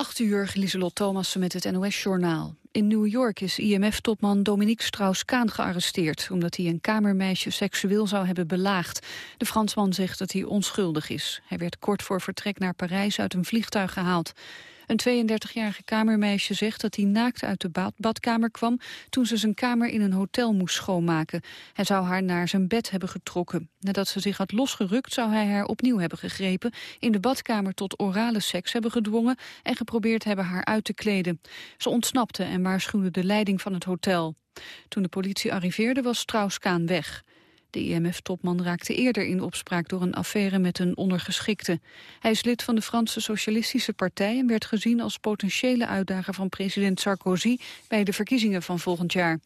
8 uur, Lieselot Thomassen met het NOS-journaal. In New York is IMF-topman Dominique Strauss-Kaan gearresteerd... omdat hij een kamermeisje seksueel zou hebben belaagd. De Fransman zegt dat hij onschuldig is. Hij werd kort voor vertrek naar Parijs uit een vliegtuig gehaald. Een 32-jarige kamermeisje zegt dat hij naakt uit de badkamer kwam... toen ze zijn kamer in een hotel moest schoonmaken. Hij zou haar naar zijn bed hebben getrokken. Nadat ze zich had losgerukt zou hij haar opnieuw hebben gegrepen... in de badkamer tot orale seks hebben gedwongen... en geprobeerd hebben haar uit te kleden. Ze ontsnapte en waarschuwde de leiding van het hotel. Toen de politie arriveerde was Strauss-Kaan weg. De IMF-topman raakte eerder in opspraak door een affaire met een ondergeschikte. Hij is lid van de Franse Socialistische Partij en werd gezien als potentiële uitdager van president Sarkozy bij de verkiezingen van volgend jaar.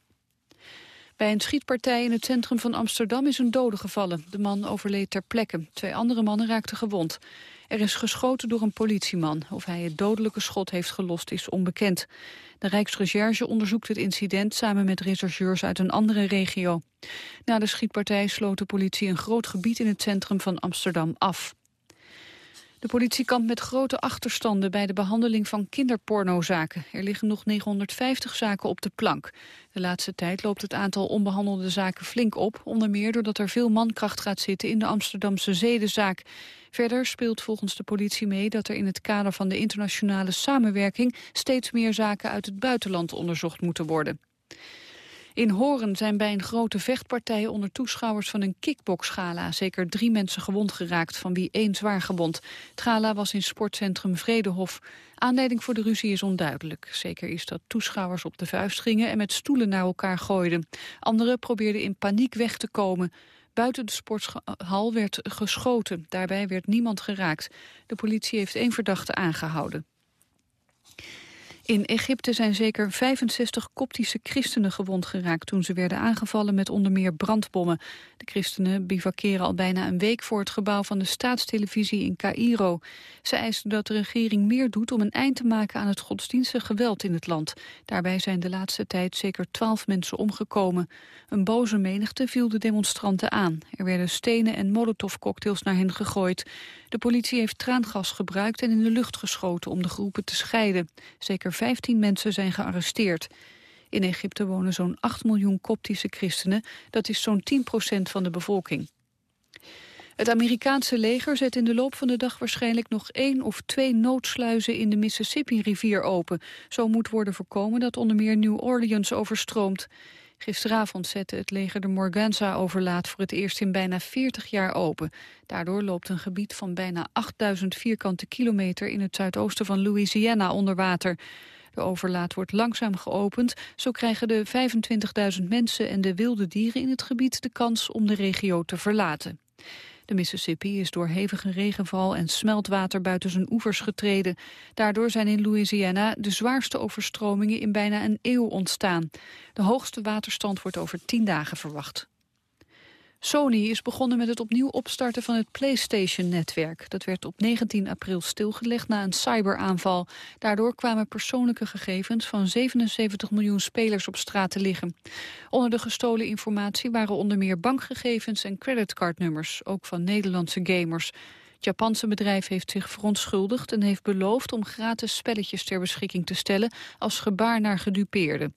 Bij een schietpartij in het centrum van Amsterdam is een dode gevallen. De man overleed ter plekke. Twee andere mannen raakten gewond. Er is geschoten door een politieman. Of hij het dodelijke schot heeft gelost is onbekend. De Rijksrecherche onderzoekt het incident samen met rechercheurs uit een andere regio. Na de schietpartij sloot de politie een groot gebied in het centrum van Amsterdam af. De politie kampt met grote achterstanden bij de behandeling van kinderpornozaken. Er liggen nog 950 zaken op de plank. De laatste tijd loopt het aantal onbehandelde zaken flink op, onder meer doordat er veel mankracht gaat zitten in de Amsterdamse zedenzaak. Verder speelt volgens de politie mee dat er in het kader van de internationale samenwerking steeds meer zaken uit het buitenland onderzocht moeten worden. In Horen zijn bij een grote vechtpartij onder toeschouwers van een kickboxgala zeker drie mensen gewond geraakt, van wie één zwaar gewond. Het gala was in sportcentrum Vredehof. Aanleiding voor de ruzie is onduidelijk. Zeker is dat toeschouwers op de vuist gingen en met stoelen naar elkaar gooiden. Anderen probeerden in paniek weg te komen. Buiten de sporthal werd geschoten. Daarbij werd niemand geraakt. De politie heeft één verdachte aangehouden. In Egypte zijn zeker 65 koptische christenen gewond geraakt... toen ze werden aangevallen met onder meer brandbommen. De christenen bivakeren al bijna een week voor het gebouw van de staatstelevisie in Cairo. Ze eisen dat de regering meer doet om een eind te maken aan het godsdienstig geweld in het land. Daarbij zijn de laatste tijd zeker twaalf mensen omgekomen. Een boze menigte viel de demonstranten aan. Er werden stenen en molotovcocktails naar hen gegooid. De politie heeft traangas gebruikt en in de lucht geschoten om de groepen te scheiden. Zeker 15 mensen zijn gearresteerd. In Egypte wonen zo'n 8 miljoen koptische christenen. Dat is zo'n 10 procent van de bevolking. Het Amerikaanse leger zet in de loop van de dag waarschijnlijk nog één of twee noodsluizen in de Mississippi-rivier open. Zo moet worden voorkomen dat onder meer New Orleans overstroomt. Gisteravond zette het leger de Morganza-overlaat voor het eerst in bijna 40 jaar open. Daardoor loopt een gebied van bijna 8000 vierkante kilometer in het zuidoosten van Louisiana onder water. De overlaat wordt langzaam geopend. Zo krijgen de 25.000 mensen en de wilde dieren in het gebied de kans om de regio te verlaten. De Mississippi is door hevige regenval en smeltwater buiten zijn oevers getreden. Daardoor zijn in Louisiana de zwaarste overstromingen in bijna een eeuw ontstaan. De hoogste waterstand wordt over tien dagen verwacht. Sony is begonnen met het opnieuw opstarten van het PlayStation-netwerk. Dat werd op 19 april stilgelegd na een cyberaanval. Daardoor kwamen persoonlijke gegevens van 77 miljoen spelers op straat te liggen. Onder de gestolen informatie waren onder meer bankgegevens en creditcardnummers, ook van Nederlandse gamers. Het Japanse bedrijf heeft zich verontschuldigd en heeft beloofd om gratis spelletjes ter beschikking te stellen als gebaar naar gedupeerden.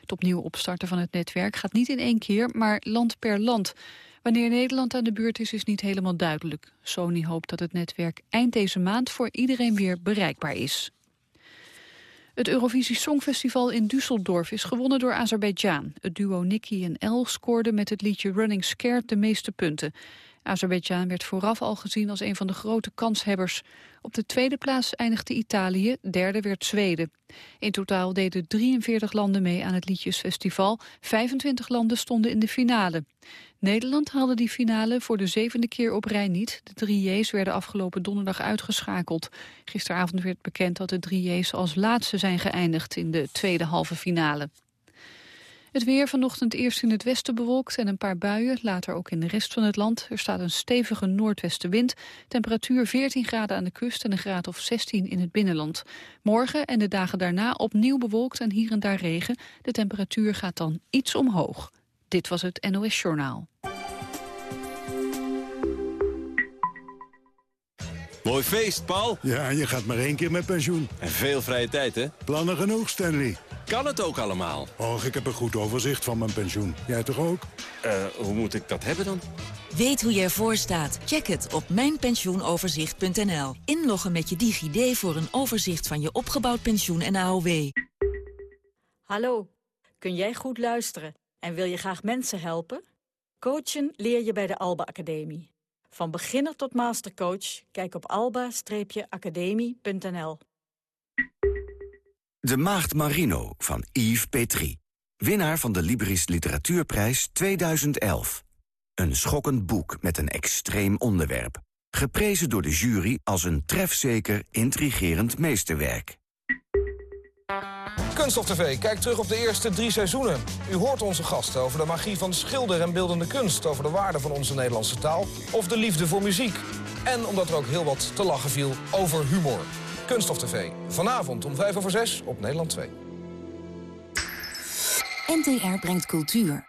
Het opnieuw opstarten van het netwerk gaat niet in één keer, maar land per land. Wanneer Nederland aan de beurt is, is niet helemaal duidelijk. Sony hoopt dat het netwerk eind deze maand voor iedereen weer bereikbaar is. Het Eurovisie Songfestival in Düsseldorf is gewonnen door Azerbeidzjan. Het duo Nicky en El scoorde met het liedje Running Scared de meeste punten. Azerbeidzjan werd vooraf al gezien als een van de grote kanshebbers. Op de tweede plaats eindigde Italië, derde werd Zweden. In totaal deden 43 landen mee aan het Liedjesfestival. 25 landen stonden in de finale. Nederland haalde die finale voor de zevende keer op rij niet. De drie J's werden afgelopen donderdag uitgeschakeld. Gisteravond werd bekend dat de drie J's als laatste zijn geëindigd in de tweede halve finale. Het weer vanochtend eerst in het westen bewolkt en een paar buien, later ook in de rest van het land. Er staat een stevige noordwestenwind, temperatuur 14 graden aan de kust en een graad of 16 in het binnenland. Morgen en de dagen daarna opnieuw bewolkt en hier en daar regen. De temperatuur gaat dan iets omhoog. Dit was het NOS Journaal. Mooi feest, Paul. Ja, je gaat maar één keer met pensioen. En veel vrije tijd, hè? Plannen genoeg, Stanley. Kan het ook allemaal? Och, ik heb een goed overzicht van mijn pensioen. Jij toch ook? Eh, hoe moet ik dat hebben dan? Weet hoe je ervoor staat? Check het op mijnpensioenoverzicht.nl. Inloggen met je DigiD voor een overzicht van je opgebouwd pensioen en AOW. Hallo, kun jij goed luisteren en wil je graag mensen helpen? Coachen leer je bij de Alba Academie. Van beginner tot mastercoach, kijk op alba-academie.nl. De Maagd Marino van Yves Petrie. Winnaar van de Libris Literatuurprijs 2011. Een schokkend boek met een extreem onderwerp. Geprezen door de jury als een trefzeker, intrigerend meesterwerk. Kunststof TV kijkt terug op de eerste drie seizoenen. U hoort onze gasten over de magie van schilder en beeldende kunst... over de waarde van onze Nederlandse taal of de liefde voor muziek. En omdat er ook heel wat te lachen viel over humor. Kunststof TV, vanavond om vijf over zes op Nederland 2. NTR brengt cultuur.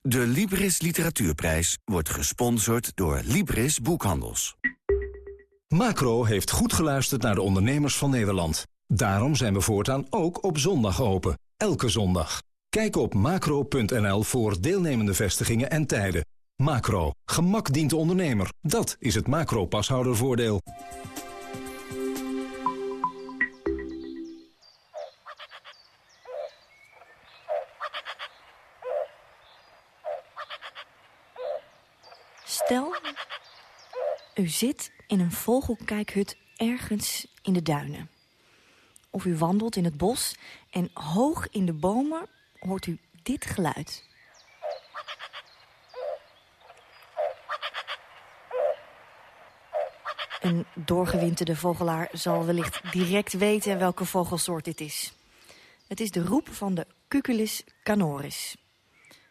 De Libris Literatuurprijs wordt gesponsord door Libris Boekhandels. Macro heeft goed geluisterd naar de ondernemers van Nederland. Daarom zijn we voortaan ook op zondag open. Elke zondag. Kijk op macro.nl voor deelnemende vestigingen en tijden. Macro. Gemak dient de ondernemer. Dat is het macro-pashoudervoordeel. Stel, u zit in een vogelkijkhut ergens in de duinen. Of u wandelt in het bos en hoog in de bomen hoort u dit geluid. Een doorgewinterde vogelaar zal wellicht direct weten welke vogelsoort dit is. Het is de roep van de Cuculus canoris.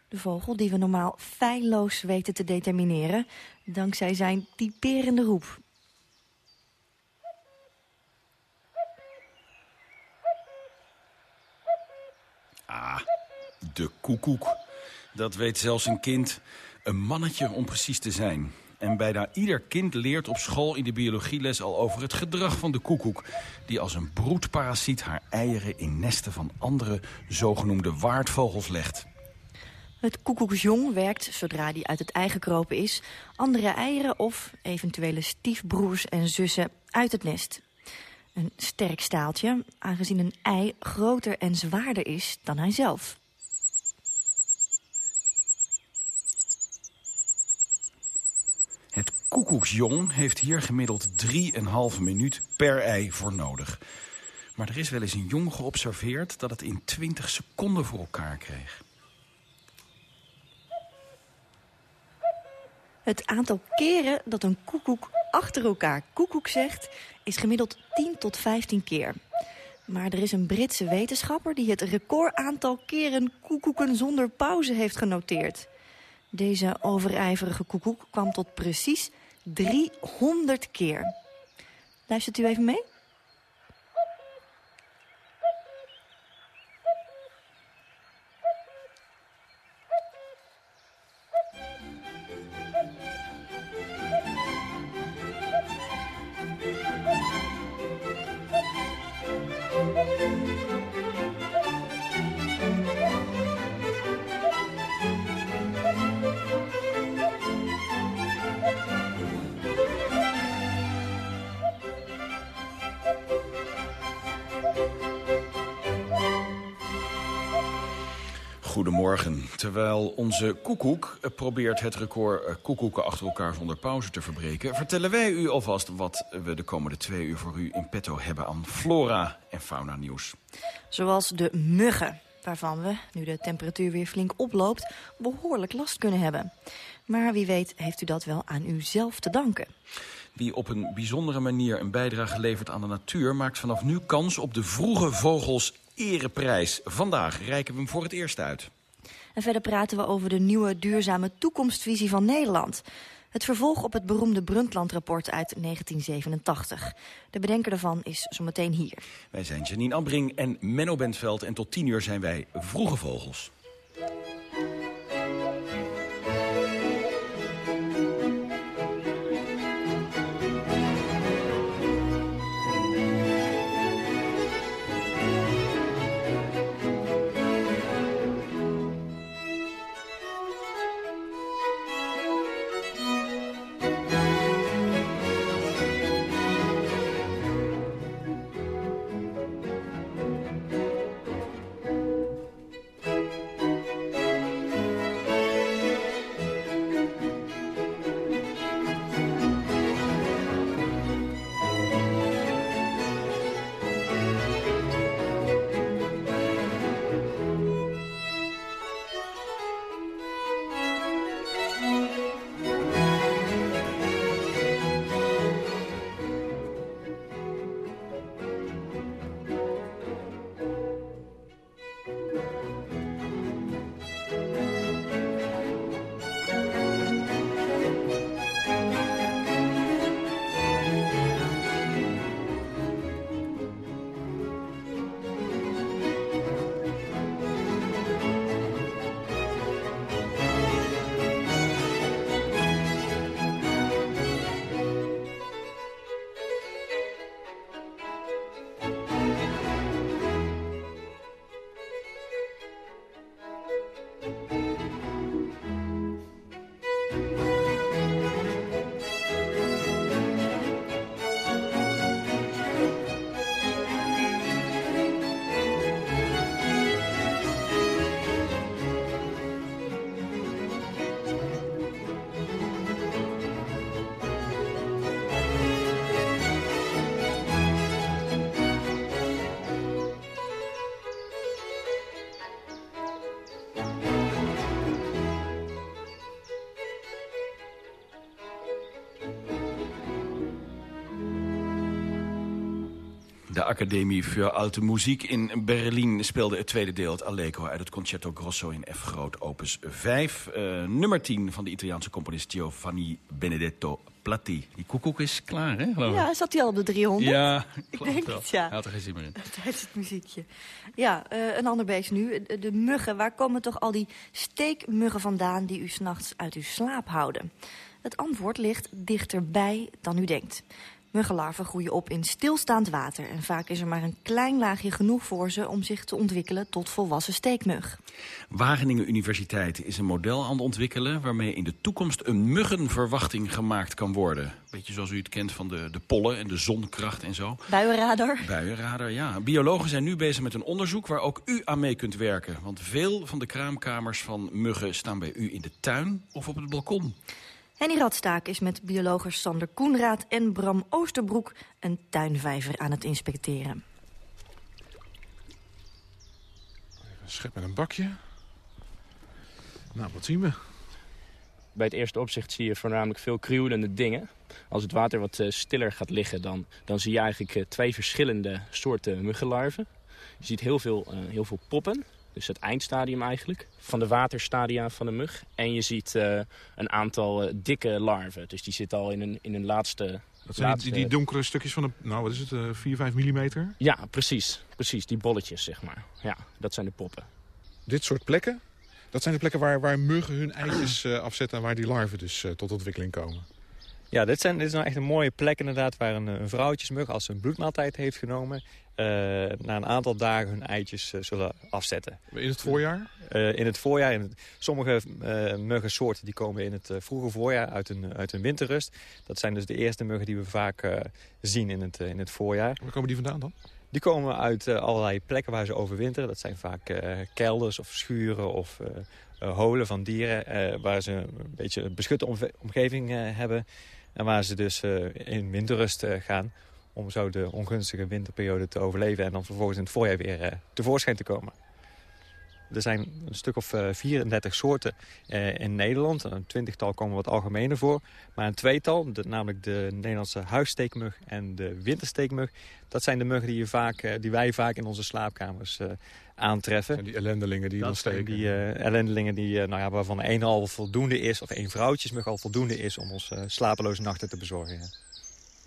De vogel die we normaal feilloos weten te determineren... dankzij zijn typerende roep. Ah, de koekoek. Dat weet zelfs een kind. Een mannetje om precies te zijn. En bijna ieder kind leert op school in de biologieles al over het gedrag van de koekoek. Die als een broedparasiet haar eieren in nesten van andere zogenoemde waardvogels legt. Het koekoeksjong werkt, zodra die uit het ei gekropen is... andere eieren of eventuele stiefbroers en zussen uit het nest. Een sterk staaltje, aangezien een ei groter en zwaarder is dan hij zelf. Het koekoeksjong heeft hier gemiddeld 3,5 minuut per ei voor nodig. Maar er is wel eens een jong geobserveerd dat het in 20 seconden voor elkaar kreeg. Het aantal keren dat een koekoek achter elkaar koekoek zegt... is gemiddeld 10 tot 15 keer. Maar er is een Britse wetenschapper die het recordaantal keren koekoeken zonder pauze heeft genoteerd. Deze overijverige koekoek kwam tot precies 300 keer. Luistert u even mee? Goedemorgen. Terwijl onze koekoek probeert het record eh, koekoeken achter elkaar zonder pauze te verbreken... vertellen wij u alvast wat we de komende twee uur voor u in petto hebben aan flora en fauna nieuws. Zoals de muggen, waarvan we, nu de temperatuur weer flink oploopt, behoorlijk last kunnen hebben. Maar wie weet heeft u dat wel aan uzelf te danken. Wie op een bijzondere manier een bijdrage levert aan de natuur... maakt vanaf nu kans op de vroege vogels ereprijs. Vandaag reiken we hem voor het eerst uit. En verder praten we over de nieuwe duurzame toekomstvisie van Nederland. Het vervolg op het beroemde Brundtland-rapport uit 1987. De bedenker daarvan is zometeen hier. Wij zijn Janine Ambring en Menno Bentveld en tot tien uur zijn wij Vroege Vogels. Academie voor Alte Muziek in Berlin speelde het tweede deel... het Allegro uit het Concerto Grosso in F groot, opus 5. Uh, nummer 10 van de Italiaanse componist Giovanni Benedetto Platti. Die koekoek is klaar, hè? Ja, zat hij al op de 300? Ja, ik denk het, ja. Hij had er geen zin meer in. Tijdens het muziekje. Ja, uh, een ander beest nu. De, de, muggen. Waar komen toch al die steekmuggen vandaan... die u s'nachts uit uw slaap houden? Het antwoord ligt dichterbij dan u denkt. Muggenlarven groeien op in stilstaand water... en vaak is er maar een klein laagje genoeg voor ze... om zich te ontwikkelen tot volwassen steekmug. Wageningen Universiteit is een model aan het ontwikkelen... waarmee in de toekomst een muggenverwachting gemaakt kan worden. Beetje zoals u het kent van de, de pollen en de zonkracht en zo. Buienradar. Buienradar, ja. Biologen zijn nu bezig met een onderzoek waar ook u aan mee kunt werken. Want veel van de kraamkamers van muggen staan bij u in de tuin of op het balkon. Henny Radstaak is met biologers Sander Koenraad en Bram Oosterbroek... een tuinvijver aan het inspecteren. Even schep met een bakje. Nou, wat zien we? Bij het eerste opzicht zie je voornamelijk veel krioelende dingen. Als het water wat uh, stiller gaat liggen, dan, dan zie je eigenlijk uh, twee verschillende soorten muggenlarven. Je ziet heel veel, uh, heel veel poppen. Dus het eindstadium eigenlijk van de waterstadia van de mug. En je ziet uh, een aantal uh, dikke larven. Dus die zitten al in een, in een laatste... Dat zijn laatste... die, die, donkere stukjes van de, nou wat is het, uh, 4, 5 millimeter? Ja, precies. Precies, die bolletjes zeg maar. Ja, dat zijn de poppen. Dit soort plekken, dat zijn de plekken waar, waar muggen hun eitjes afzetten... en waar die larven dus tot ontwikkeling komen. Ja, dit, zijn, dit is nou echt een mooie plek inderdaad waar een, een vrouwtjesmug als ze een bloedmaaltijd heeft genomen... Uh, na een aantal dagen hun eitjes uh, zullen afzetten. In het voorjaar? Uh, in het voorjaar. In het, sommige muggensoorten die komen in het vroege voorjaar uit een, uit een winterrust. Dat zijn dus de eerste muggen die we vaak zien in het, in het voorjaar. Waar komen die vandaan dan? Die komen uit allerlei plekken waar ze overwinteren. Dat zijn vaak kelders of schuren of holen van dieren... waar ze een beetje een beschutte omgeving hebben... En waar ze dus in winterrust gaan om zo de ongunstige winterperiode te overleven... en dan vervolgens in het voorjaar weer uh, tevoorschijn te komen. Er zijn een stuk of uh, 34 soorten uh, in Nederland. Een twintigtal komen wat algemener voor. Maar een tweetal, namelijk de Nederlandse huissteekmug en de wintersteekmug... dat zijn de muggen die, je vaak, die wij vaak in onze slaapkamers aantreffen. En die ellendelingen die dat dan steken. die ellendelingen die, nou ja, waarvan één al voldoende is... of één vrouwtjesmug al voldoende is om ons slapeloze nachten te bezorgen.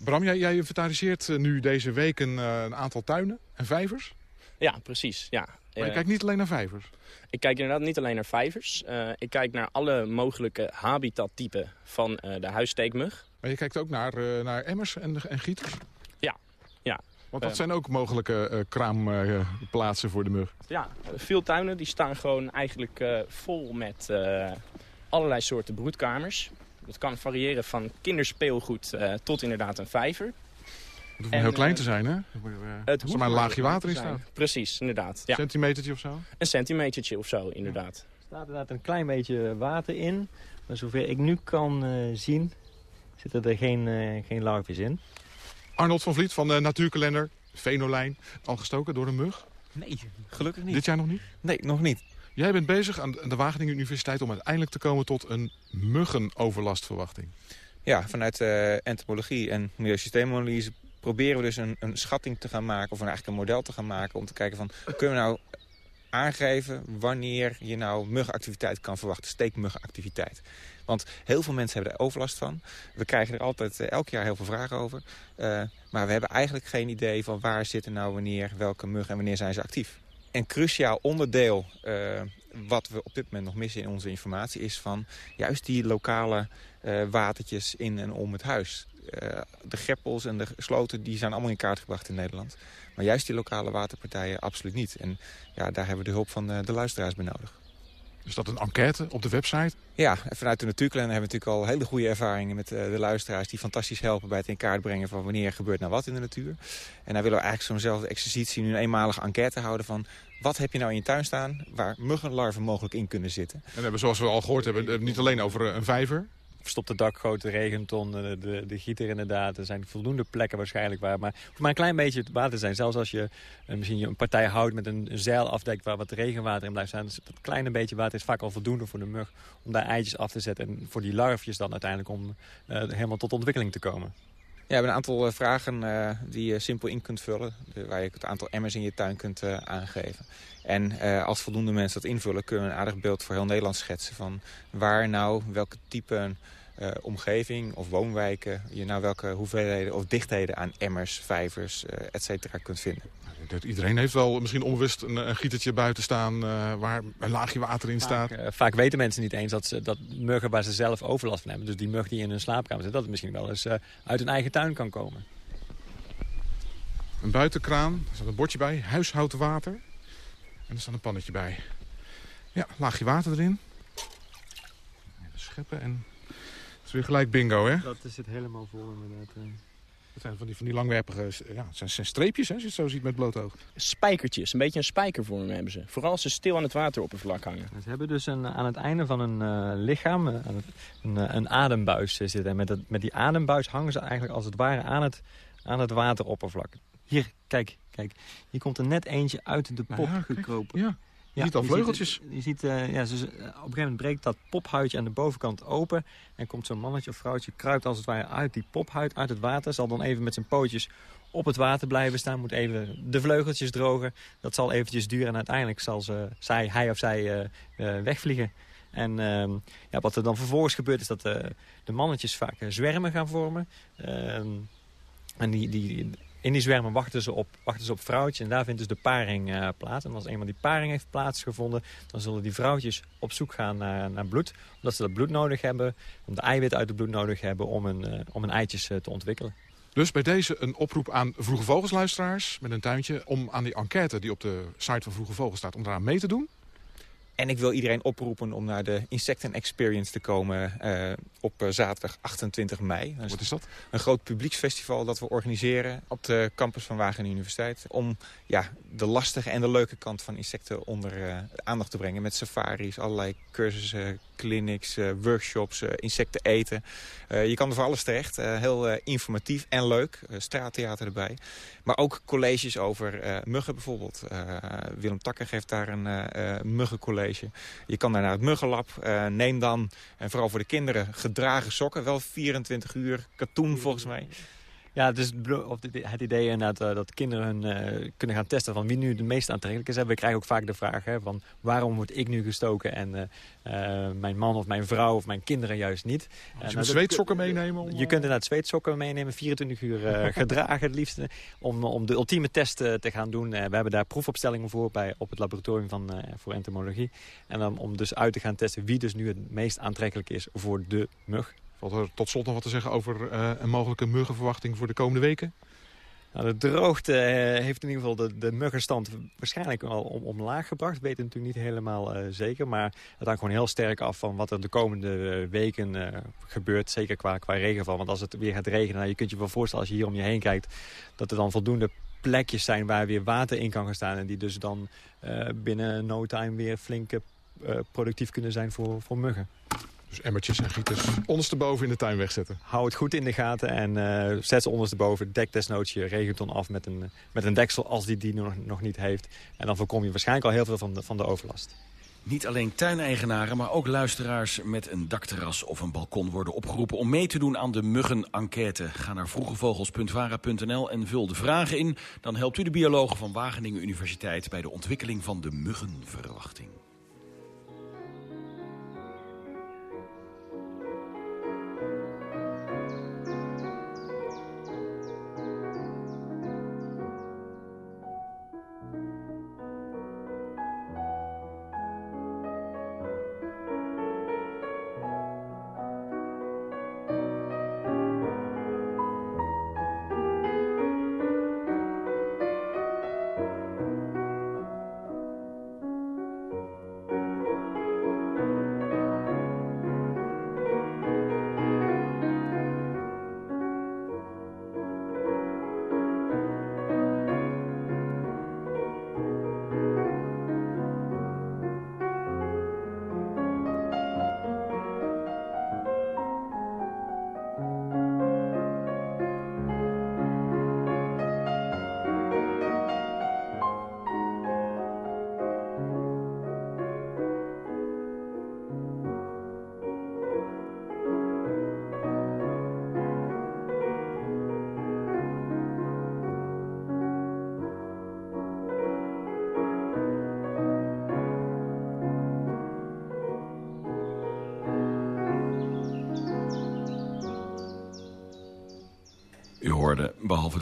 Bram, jij, jij inventariseert nu deze week een, een, aantal tuinen en vijvers? Ja, precies. Ja. Maar je kijkt niet alleen naar vijvers? Ik kijk inderdaad niet alleen naar vijvers. Uh, ik kijk naar alle mogelijke habitattypen van uh, de huissteekmug. Maar je kijkt ook naar, naar emmers en, en gieters? Ja, ja. Want dat zijn ook mogelijke kraamplaatsen voor de mug? Ja, veel tuinen die staan gewoon eigenlijk vol met allerlei soorten broedkamers. Dat kan variëren van kinderspeelgoed tot inderdaad een vijver. Het hoeft heel klein te zijn, hè? Het Als er maar een laagje water in staat. Precies, inderdaad. Ja. Een centimetertje of zo? Een centimetertje of zo, inderdaad. Er staat inderdaad een klein beetje water in. Maar zover ik nu kan uh, zien, zitten er geen, uh, geen larven in. Arnold van Vliet van de Natuurkalender, Venolijn, al gestoken door een mug? Nee, gelukkig niet. Dit jaar nog niet? Nee, nog niet. Jij bent bezig aan de Wageningen Universiteit om uiteindelijk te komen tot een muggenoverlastverwachting. Ja, vanuit uh, entomologie en milieusysteemanalyse proberen we dus een, een, schatting te gaan maken... of een, eigenlijk een model te gaan maken om te kijken van... kunnen we nou aangeven wanneer je nou muggenactiviteit kan verwachten, steekmuggenactiviteit. Want heel veel mensen hebben er overlast van. We krijgen er altijd uh, elk jaar heel veel vragen over. Uh, maar we hebben eigenlijk geen idee van waar zitten nou wanneer, welke muggen en wanneer zijn ze actief een cruciaal onderdeel uh, wat we op dit moment nog missen in onze informatie... is van juist die lokale watertjes in en om het huis. Uh, de greppels en de sloten die zijn allemaal in kaart gebracht in Nederland. Maar juist die lokale waterpartijen absoluut niet. En ja, daar hebben we de hulp van de luisteraars bij nodig. Is dat een enquête op de website? Ja, en vanuit de Natuurkalender hebben we natuurlijk al hele goede ervaringen met de luisteraars... die fantastisch helpen bij het in kaart brengen van wanneer gebeurt nou wat in de natuur. En daar willen we eigenlijk zo'nzelfde exercitie nu een eenmalige enquête houden van... wat heb je nou in je tuin staan waar muggenlarven mogelijk in kunnen zitten. En hebben, zoals we al gehoord hebben, niet alleen over een vijver... Verstopte dakgoot, de regenton, de, de, de gieter inderdaad. Er zijn voldoende plekken waarschijnlijk waar. Maar maar een klein beetje water te zijn. Zelfs als je uh, misschien een partij houdt met een, zeil afdekt waar wat regenwater in blijft staan. Dat kleine beetje water is vaak al voldoende voor de mug om daar eitjes af te zetten. En voor die larfjes dan uiteindelijk om uh, helemaal tot ontwikkeling te komen. We hebben een aantal eh, vragen eh, die je simpel in kunt vullen. waar je het aantal emmers in je tuin kunt eh, aangeven. En als voldoende mensen dat invullen... kunnen we een aardig beeld voor heel Nederland schetsen... van waar nou, welke type omgeving of woonwijken... je nou welke hoeveelheden of dichtheden aan emmers, vijvers, eh et cetera kunt vinden. Dat Iedereen heeft wel misschien onbewust een, een gietertje buiten staan... eh, waar een laagje water in staat. Vaak, eh, vaak weten mensen niet eens dat, ze, dat muggen waar ze zelf overlast van hebben... dus die mug die in hun slaapkamer zit... dat het misschien wel eens eh, uit hun eigen tuin kan komen. Een buitenkraan, er staat een bordje bij, huishoudwater. En er staat een pannetje bij. Ja, laagje water erin. Even scheppen en... Het is weer gelijk bingo, hè? Dat zit helemaal vol inderdaad. Het zijn van die, van die langwerpige... Ja, het zijn, zijn streepjes, hè, als je het zo ziet met bloot oog. Spijkertjes, een beetje een spijkervorm hebben ze. Vooral als ze stil aan het wateroppervlak hangen. Ze hebben dus een, aan het einde van hun eh, lichaam eh, een, eh, een adembuis zitten. En met, dat, met die adembuis hangen ze eigenlijk als het ware aan het, aan het wateroppervlak. Hier, kijk, kijk. Hier komt er net eentje uit de pop ja, kijk, gekropen. ja. Je ziet al vleugeltjes. Je ziet, eh, ja, ze, op een gegeven moment breekt dat pophuidje aan de bovenkant open. En komt zo'n mannetje of vrouwtje, kruipt als het ware uit die pophuid, uit het water. Zal dan even met zijn pootjes op het water blijven staan. Moet even de vleugeltjes drogen. Dat zal eventjes duren en uiteindelijk zal ze, zij, hij of zij eh, eh, wegvliegen. En ehm, ja, wat er dan vervolgens gebeurt is dat de mannetjes vaak zwermen gaan vormen. Ehm, en die, die, in die zwermen wachten ze op, wachten ze op vrouwtjes en daar vindt dus de paring eh, plaats. En als eenmaal die paring heeft plaatsgevonden, dan zullen die vrouwtjes op zoek gaan naar, naar bloed. Omdat ze dat bloed nodig hebben, om de eiwit uit het bloed nodig hebben om hun, eh, om hun eitjes eh, te ontwikkelen. Dus bij deze een oproep aan Vroege Vogelsluisteraars met een tuintje... om aan die enquête die op de site van Vroege Vogels staat, om daaraan mee te doen. En ik wil iedereen oproepen om naar de Insecten Experience te komen eh, op eh, zaterdag 28 mei. Wat is dat? Een groot publieksfestival dat we organiseren op de campus van Wageningen Universiteit. Om ja, de lastige en de leuke kant van insecten onder eh, aandacht te brengen. Met safaris, allerlei cursussen, clinics, eh, workshops, eh, insecten eten. Eh, je kan er voor alles terecht. Heel informatief en leuk. Straattheater erbij. Maar ook colleges over muggen bijvoorbeeld. Willem Takker geeft daar een muggencollege. Je kan daar naar het muggenlab. Neem dan, en vooral voor de kinderen, gedragen sokken. Wel 24 uur katoen volgens mij. Ja, dit- het idee inderdaad eh, dat kinderen hun eh, kunnen gaan testen van wie nu de meest aantrekkelijk is. We krijgen ook vaak de vraag hè, van waarom word ik nu gestoken en eh, mijn man of mijn vrouw of mijn kinderen juist niet. Eh, je nou, zweetsokken meenemen? Om, Je kunt inderdaad zweetsokken meenemen, 24 uur gedragen het liefst, om, om de ultieme test te gaan doen. We hebben daar proefopstellingen voor bij, op het laboratorium van, voor entomologie. En dan om dus uit te gaan testen wie dus nu het meest aantrekkelijk is voor de mug. Valt er tot slot nog wat te zeggen over eh, een mogelijke muggenverwachting voor de komende weken? Nou, de droogte eh, heeft in ieder geval de, de muggenstand waarschijnlijk al om, omlaag gebracht. We weten het natuurlijk niet helemaal eh, zeker. Maar het hangt gewoon heel sterk af van wat er de komende weken gebeurt. Zeker qua, qua regenval. Want als het weer gaat regenen, nou, je kunt je wel voorstellen als je hier om je heen kijkt... dat er dan voldoende plekjes zijn waar weer water in kan gaan staan. En die dus dan binnen no time weer flink productief kunnen zijn voor, voor muggen. Dus emmertjes en gieters ondersteboven in de tuin wegzetten. Hou het goed in de gaten en eh, zet ze ondersteboven. Dek desnoods je regenton af met een, met een deksel als die die nog, nog niet heeft. En dan voorkom je waarschijnlijk al heel veel van de, van de overlast. Niet alleen tuineigenaren, maar ook luisteraars met een dakterras of een balkon worden opgeroepen om mee te doen aan de muggen-enquête. Ga naar vroegevogels.vara.nl en vul de vragen in. Dan helpt u de biologen van Wageningen Universiteit bij de ontwikkeling van de muggenverwachting.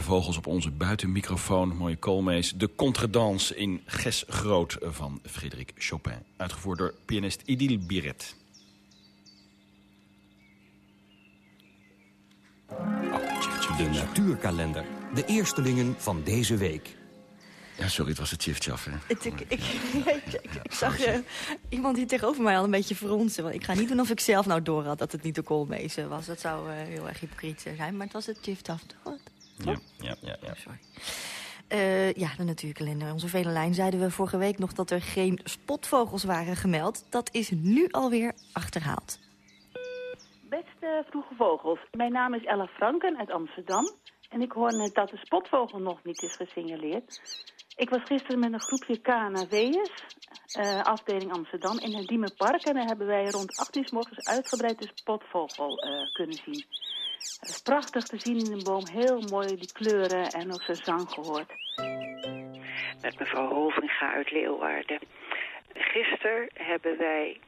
Vogels op onze buitenmicrofoon... mooie koolmees, de contredanse in Ges Groot van Frederik Chopin. Uitgevoerd door pianist Idil Biret. De natuurkalender. De eerstelingen van deze week. Ja, sorry, het was het Tjiftjaf, hè? Ik, ik, ik, ik zag uh, iemand hier tegenover mij al een beetje fronsen. Want ik ga niet doen of ik zelf nou door had dat het niet de koolmezen was. Dat zou uh, heel erg hypocriet zijn. Maar het was het Tjiftjaf, toch? Ja, ja, ja. ja. Sorry. Uh, ja, de natuurkalender. Onze vele lijn zeiden we vorige week nog dat er geen spotvogels waren gemeld. Dat is nu alweer achterhaald. Beste vroege vogels, mijn naam is Ella Franken uit Amsterdam. En ik hoor net dat de spotvogel nog niet is gesignaleerd. Ik was gisteren met een groepje KNAV'ers, uh, afdeling Amsterdam, in het Diemenpark. En daar hebben wij rond 8 uur s morgens uitgebreid de spotvogel uh, kunnen zien. Het is prachtig te zien in een boom, heel mooi die kleuren en ook zijn zang gehoord. Met mevrouw Hovinga uit Leeuwarden. Gisteren hebben wij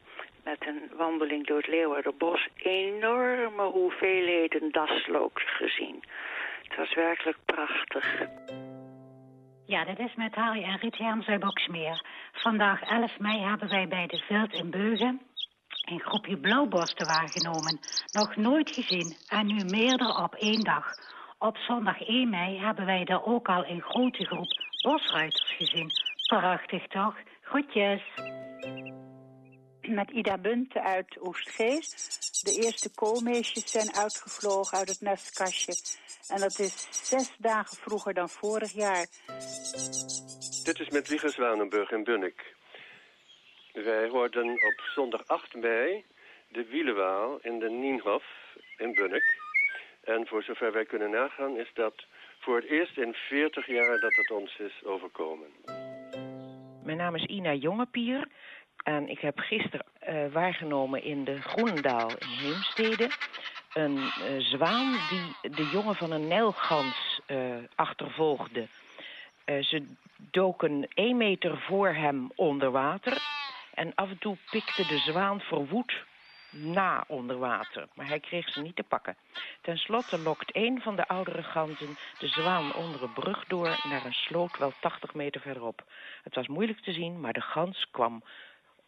met een wandeling door het Leeuwardenbos enorme hoeveelheden daslook gezien. Het was werkelijk prachtig. Ja, dat is met Harry en Riet Herms uit Boksmeer. Vandaag 11 mei hebben wij bij de Veld in Beugen een groepje blauwborsten waargenomen. Nog nooit gezien en nu meerdere op één dag. Op zondag 1 mei hebben wij daar ook al een grote groep bosruiters gezien. Prachtig toch? Groetjes. Met Ida Bunte uit Oostgeest. De eerste koolmeesjes zijn uitgevlogen uit het nestkastje. En dat is zes dagen vroeger dan vorig jaar. Dit is met Wieger Zwanenburg in Bunnik. Wij hoorden op zondag 8 mei de Wielenwaal in de Nienhof in Bunnik. En voor zover wij kunnen nagaan is dat voor het eerst in 40 jaar dat het ons is overkomen. Mijn naam is Ina Jongepier. En ik heb gisteren uh, waargenomen in de Groenendaal in Heemstede... een uh, zwaan die de jongen van een nijlgans uh, achtervolgde. ze doken één meter voor hem onder water... en af en toe pikte de zwaan verwoed na onder water. Maar hij kreeg ze niet te pakken. Ten slotte lokt een van de oudere ganzen de zwaan onder een brug door... naar een sloot wel 80 meter verderop. Het was moeilijk te zien, maar de gans kwam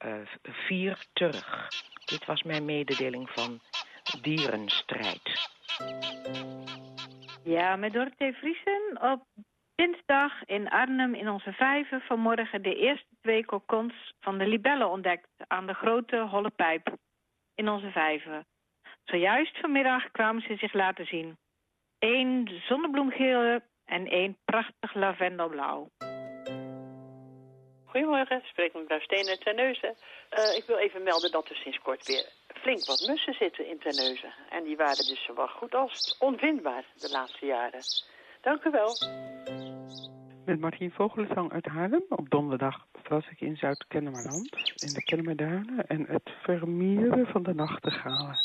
uh, vier terug. Dit was mijn mededeling van dierenstrijd. Ja, met Dorothee Vriesen op dinsdag in Arnhem in onze vijver vanmorgen de eerste twee kokons van de libellen ontdekt aan de grote holle pijp in onze vijver. Zojuist vanmiddag kwamen ze zich laten zien. Eén zonnebloemgeel en één prachtig lavendelblauw. Goedemorgen, spreek met mevrouw Steen uit Terneuzen. Uh, ik wil even melden dat er sinds kort weer flink wat mussen zitten in Terneuzen. En die waren dus zowel goed als onvindbaar de laatste jaren. Dank u wel. Met Martien Vogelenzang uit Haarlem. Op donderdag was ik in Zuid-Kennemerland, in de Kennemerduinen. En het vermieren van de nachtegalen.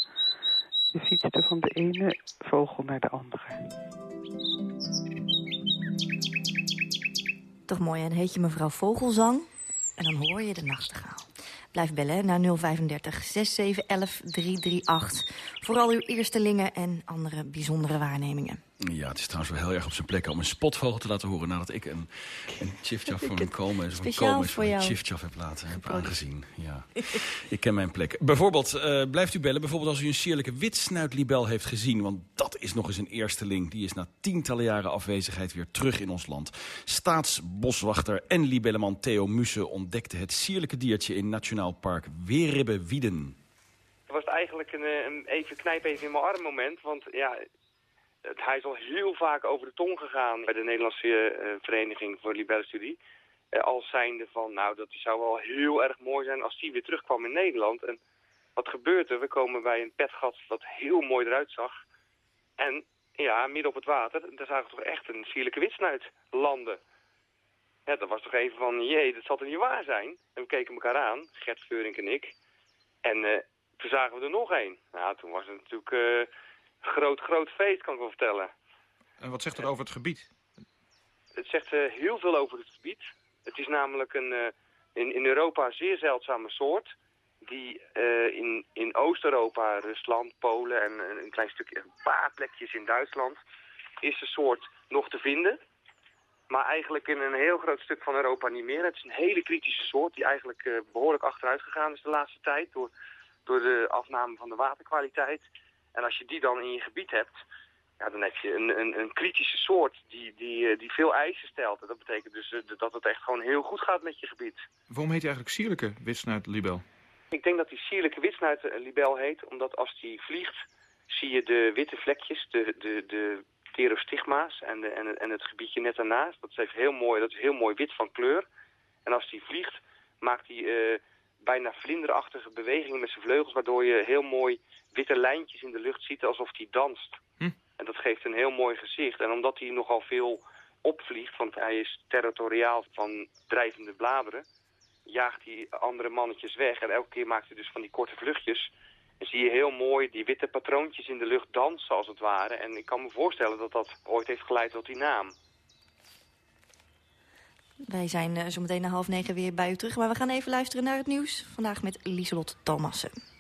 Je fietste van de ene vogel naar de andere. Toch mooi, en heet je mevrouw Vogelzang en dan hoor je de nachtegaal. Blijf bellen naar 035 6711 338. Vooral uw eerstelingen en andere bijzondere waarnemingen. Ja, het is trouwens wel heel erg op zijn plek om een spotvogel te laten horen... nadat ik een, een chiftjaf voor een komen, een komen voor een chiftjaf heb laten heb aangezien. Ja. ik ken mijn plek. Bijvoorbeeld, uh, blijft u bellen, bijvoorbeeld als u een sierlijke witsnuitlibel heeft gezien... want dat is nog eens een eersteling. Die is na tientallen jaren afwezigheid weer terug in ons land. Staatsboswachter en libelleman Theo Musse ontdekte het sierlijke diertje... in Nationaal Park Weerribbe-Wieden. Het was eigenlijk een, een even knijp even in mijn arm moment, want ja, hij is al heel vaak over de tong gegaan bij de Nederlandse uh, Vereniging voor Libellenstudie. Uh, als zijnde van, nou, dat zou wel heel erg mooi zijn als die weer terugkwam in Nederland. En wat gebeurt er? We komen bij een petgat dat heel mooi eruit zag. En ja, midden op het water, daar zagen we toch echt een sierlijke witsnuit landen. Ja, dat was toch even van, jee, dat zal er niet waar zijn. En we keken elkaar aan, Gert Veurink en ik. En uh, toen zagen we er nog één. Nou, toen was het natuurlijk groot, groot feest, kan ik wel vertellen. En wat zegt het over het gebied? Het zegt uh, heel veel over het gebied. Het is namelijk een uh, in, in Europa zeer zeldzame soort... die uh, in, in Oost-Europa, Rusland, Polen en een klein stukje, een paar plekjes in Duitsland... is de soort nog te vinden. Maar eigenlijk in een heel groot stuk van Europa niet meer. Het is een hele kritische soort die eigenlijk uh, behoorlijk achteruit gegaan is de laatste tijd. Door, door de afname van de waterkwaliteit. En als je die dan in je gebied hebt, ja, dan heb je een, een, een kritische soort die, die, uh, die veel eisen stelt. En dat betekent dus uh, dat het echt gewoon heel goed gaat met je gebied. Waarom heet hij eigenlijk sierlijke witsnuit libel? Ik denk dat die sierlijke witsnuit libel heet, omdat als die vliegt zie je de witte vlekjes, de, de, de pterostigma's en, de, en, en het gebiedje net daarnaast. Dat is, heel mooi, dat is heel mooi wit van kleur. En als die vliegt, maakt hij uh, bijna vlinderachtige bewegingen met zijn vleugels... waardoor je heel mooi witte lijntjes in de lucht ziet alsof hij danst. Hm. En dat geeft een heel mooi gezicht. En omdat hij nogal veel opvliegt, want hij is territoriaal van drijvende bladeren... jaagt hij andere mannetjes weg. En elke keer maakt hij dus van die korte vluchtjes... En zie je heel mooi die witte patroontjes in de lucht dansen als het ware. En ik kan me voorstellen dat dat ooit heeft geleid tot die naam. Wij zijn uh, zo meteen na half negen weer bij u terug. Maar we gaan even luisteren naar het nieuws. Vandaag met Lieselot Thomassen.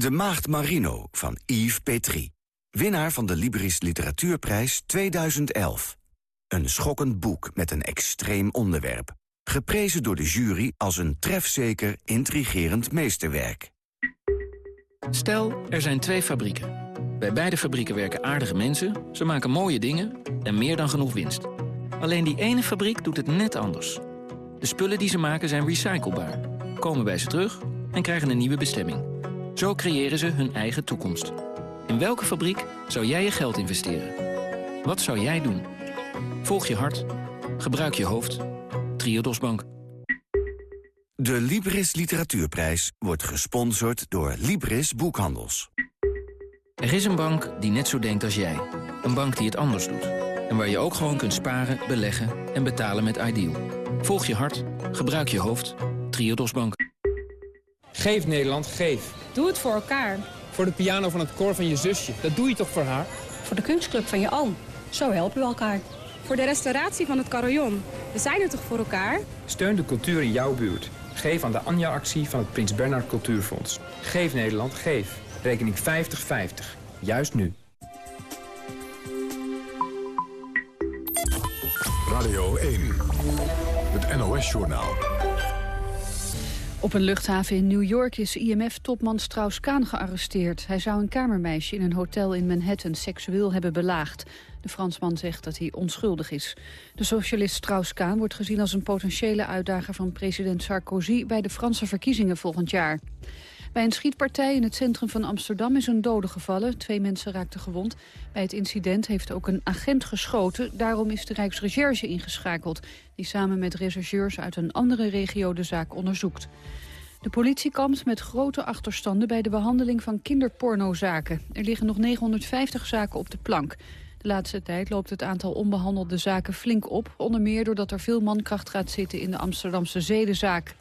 De Maagd Marino van Yves Petrie. Winnaar van de Libris Literatuurprijs 2011. Een schokkend boek met een extreem onderwerp. Geprezen door de jury als een trefzeker, intrigerend meesterwerk. Stel, er zijn twee fabrieken. Bij beide fabrieken werken aardige mensen, ze maken mooie dingen en meer dan genoeg winst. Alleen die ene fabriek doet het net anders. De spullen die ze maken zijn recyclebaar, komen bij ze terug en krijgen een nieuwe bestemming. Zo creëren ze hun eigen toekomst. In welke fabriek zou jij je geld investeren? Wat zou jij doen? Volg je hart. Gebruik je hoofd. Triodos Bank. De Libris Literatuurprijs wordt gesponsord door Libris Boekhandels. Er is een bank die net zo denkt als jij. Een bank die het anders doet. En waar je ook gewoon kunt sparen, beleggen en betalen met Ideal. Volg je hart. Gebruik je hoofd. Triodos Bank. Geef Nederland, geef. Doe het voor elkaar. Voor de piano van het koor van je zusje. Dat doe je toch voor haar? Voor de kunstclub van je oom. Zo helpen we elkaar. Voor de restauratie van het carillon. We zijn er toch voor elkaar? Steun de cultuur in jouw buurt. Geef aan de Anja-actie van het Prins Bernhard Cultuurfonds. Geef Nederland, geef. Rekening 5050. Juist nu. Radio 1. Het NOS-journaal. Op een luchthaven in New York is IMF-topman Strauss-Kaan gearresteerd. Hij zou een kamermeisje in een hotel in Manhattan seksueel hebben belaagd. De Fransman zegt dat hij onschuldig is. De socialist Strauss-Kaan wordt gezien als een potentiële uitdager van president Sarkozy... bij de Franse verkiezingen volgend jaar. Bij een schietpartij in het centrum van Amsterdam is een dode gevallen. Twee mensen raakten gewond. Bij het incident heeft ook een agent geschoten. Daarom is de Rijksrecherche ingeschakeld... die samen met rechercheurs uit een andere regio de zaak onderzoekt. De politie kampt met grote achterstanden bij de behandeling van kinderpornozaken. Er liggen nog 950 zaken op de plank. De laatste tijd loopt het aantal onbehandelde zaken flink op. Onder meer doordat er veel mankracht gaat zitten in de Amsterdamse zedenzaak.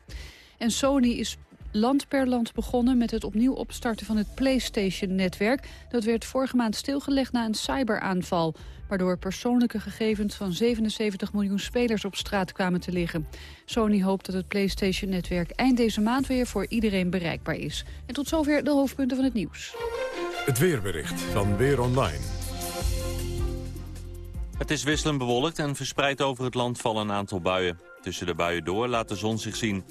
En Sony is land per land begonnen met het opnieuw opstarten van het PlayStation-netwerk. Dat werd vorige maand stilgelegd na een cyberaanval... waardoor persoonlijke gegevens van 77 miljoen spelers op straat kwamen te liggen. Sony hoopt dat het PlayStation-netwerk eind deze maand weer voor iedereen bereikbaar is. En tot zover de hoofdpunten van het nieuws. Het weerbericht van Weer Online. Het is wisselend bewolkt en verspreid over het land vallen een aantal buien. Tussen de buien door laat de zon zich zien.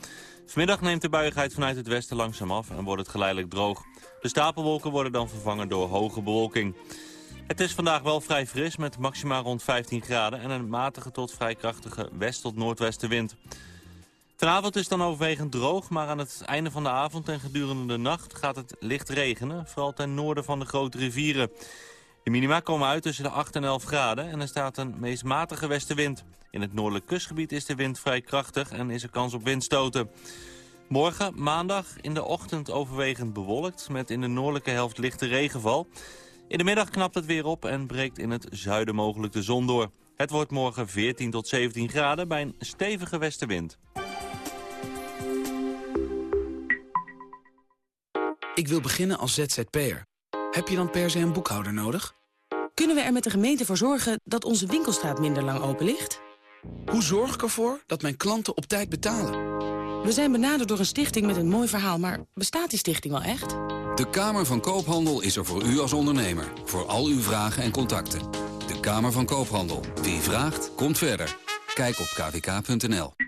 Vanmiddag neemt de buiigheid vanuit het westen langzaam af en wordt het geleidelijk droog. De stapelwolken worden dan vervangen door hoge bewolking. Het is vandaag wel vrij fris met maximaal rond 15 graden... en een matige tot vrij krachtige west- tot noordwestenwind. Vanavond is dan overwegend droog, maar aan het einde van de avond en gedurende de nacht gaat het licht regenen, vooral ten noorden van de grote rivieren. De minima komen uit tussen de 8 en 11 graden en er staat een meest matige westenwind. In het noordelijk kustgebied is de wind vrij krachtig en is er kans op windstoten. Morgen, maandag, in de ochtend overwegend bewolkt... met in de noordelijke helft lichte regenval. In de middag knapt het weer op en breekt in het zuiden mogelijk de zon door. Het wordt morgen 14 tot 17 graden bij een stevige westenwind. Ik wil beginnen als ZZP'er. Heb je dan per se een boekhouder nodig? Kunnen we er met de gemeente voor zorgen dat onze winkelstraat minder lang open ligt? Hoe zorg ik ervoor dat mijn klanten op tijd betalen? We zijn benaderd door een stichting met een mooi verhaal, maar bestaat die stichting wel echt? De Kamer van Koophandel is er voor u als ondernemer. Voor al uw vragen en contacten. De Kamer van Koophandel. Wie vraagt, komt verder. Kijk op kvk.nl.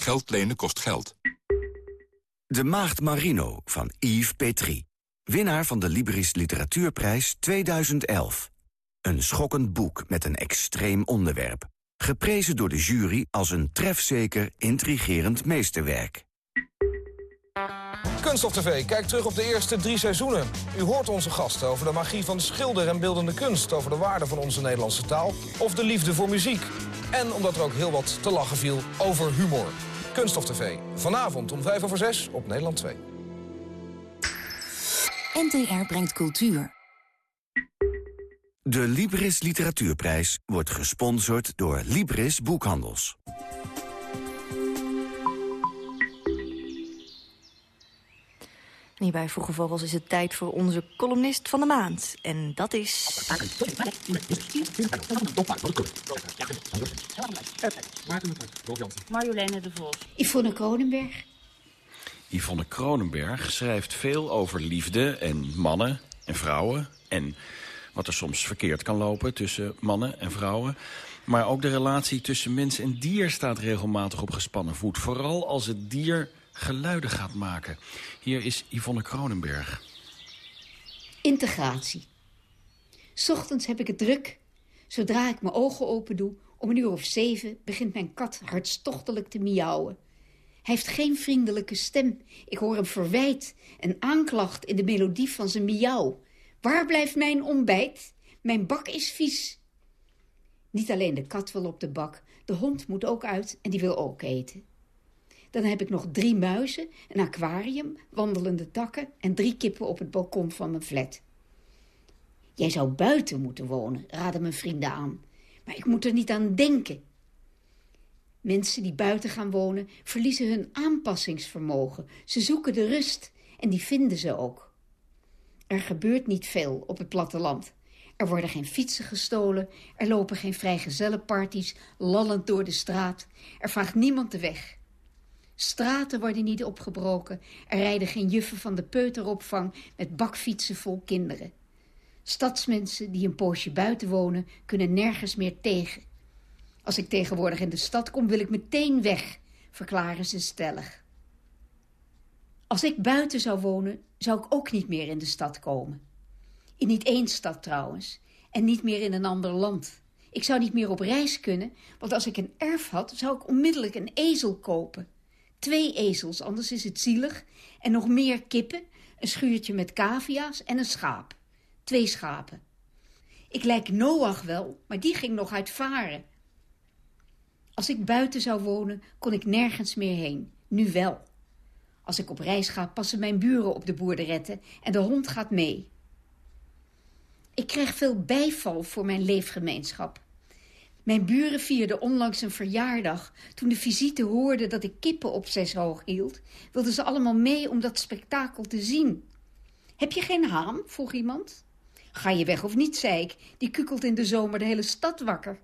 Geld lenen kost geld. De Maagd Marino van Yves Petrie. Winnaar van de Libris Literatuurprijs 2011. Een schokkend boek met een extreem onderwerp. Geprezen door de jury als een trefzeker, intrigerend meesterwerk. Kunststof TV kijkt terug op de eerste drie seizoenen. U hoort onze gasten over de magie van de schilder en beeldende kunst... over de waarde van onze Nederlandse taal of de liefde voor muziek. En omdat er ook heel wat te lachen viel over humor. Kunststof TV, vanavond om vijf over zes op Nederland 2. NTR brengt cultuur. De Libris Literatuurprijs wordt gesponsord door Libris Boekhandels. En hier bij Vroege Vogels is het tijd voor onze columnist van de maand. En dat is... Marjoleine de Vos. Yvonne Kronenberg. Yvonne Kronenberg schrijft veel over liefde en mannen en vrouwen... en wat er soms verkeerd kan lopen tussen mannen en vrouwen. Maar ook de relatie tussen mens en dier staat regelmatig op gespannen voet. Vooral als het dier geluiden gaat maken. Hier is Yvonne Kronenberg. Integratie. Ochtends heb ik het druk. Zodra ik mijn ogen open doe, om een uur of zeven... begint mijn kat hartstochtelijk te miauwen. Hij heeft geen vriendelijke stem. Ik hoor hem verwijt, een aanklacht in de melodie van zijn miauw. Waar blijft mijn ontbijt? Mijn bak is vies. Niet alleen de kat wil op de bak, de hond moet ook uit en die wil ook eten. Dan heb ik nog drie muizen, een aquarium, wandelende takken en drie kippen op het balkon van mijn flat. Jij zou buiten moeten wonen, raden mijn vrienden aan. Maar ik moet er niet aan denken. Mensen die buiten gaan wonen verliezen hun aanpassingsvermogen. Ze zoeken de rust en die vinden ze ook. Er gebeurt niet veel op het platteland. Er worden geen fietsen gestolen, er lopen geen vrijgezellenparties lallend door de straat. Er vraagt niemand de weg. Straten worden niet opgebroken, er rijden geen juffen van de peuteropvang met bakfietsen vol kinderen. Stadsmensen die een poosje buiten wonen kunnen nergens meer tegen. Als ik tegenwoordig in de stad kom, wil ik meteen weg, verklaren ze stellig. Als ik buiten zou wonen, zou ik ook niet meer in de stad komen. In niet één stad trouwens, en niet meer in een ander land. Ik zou niet meer op reis kunnen, want als ik een erf had, zou ik onmiddellijk een ezel kopen. Twee ezels, anders is het zielig. En nog meer kippen, een schuurtje met cavia's en een schaap. Twee schapen. Ik lijk Noach wel, maar die ging nog uit varen. Als ik buiten zou wonen, kon ik nergens meer heen. Nu wel. Als ik op reis ga, passen mijn buren op de boerderetten en de hond gaat mee. Ik kreeg veel bijval voor mijn leefgemeenschap. Mijn buren vierden onlangs een verjaardag. Toen de visite hoorde dat ik kippen op zes hoog hield... wilden ze allemaal mee om dat spektakel te zien. Heb je geen haan? vroeg iemand. Ga je weg of niet, zei ik. Die kukelt in de zomer de hele stad wakker.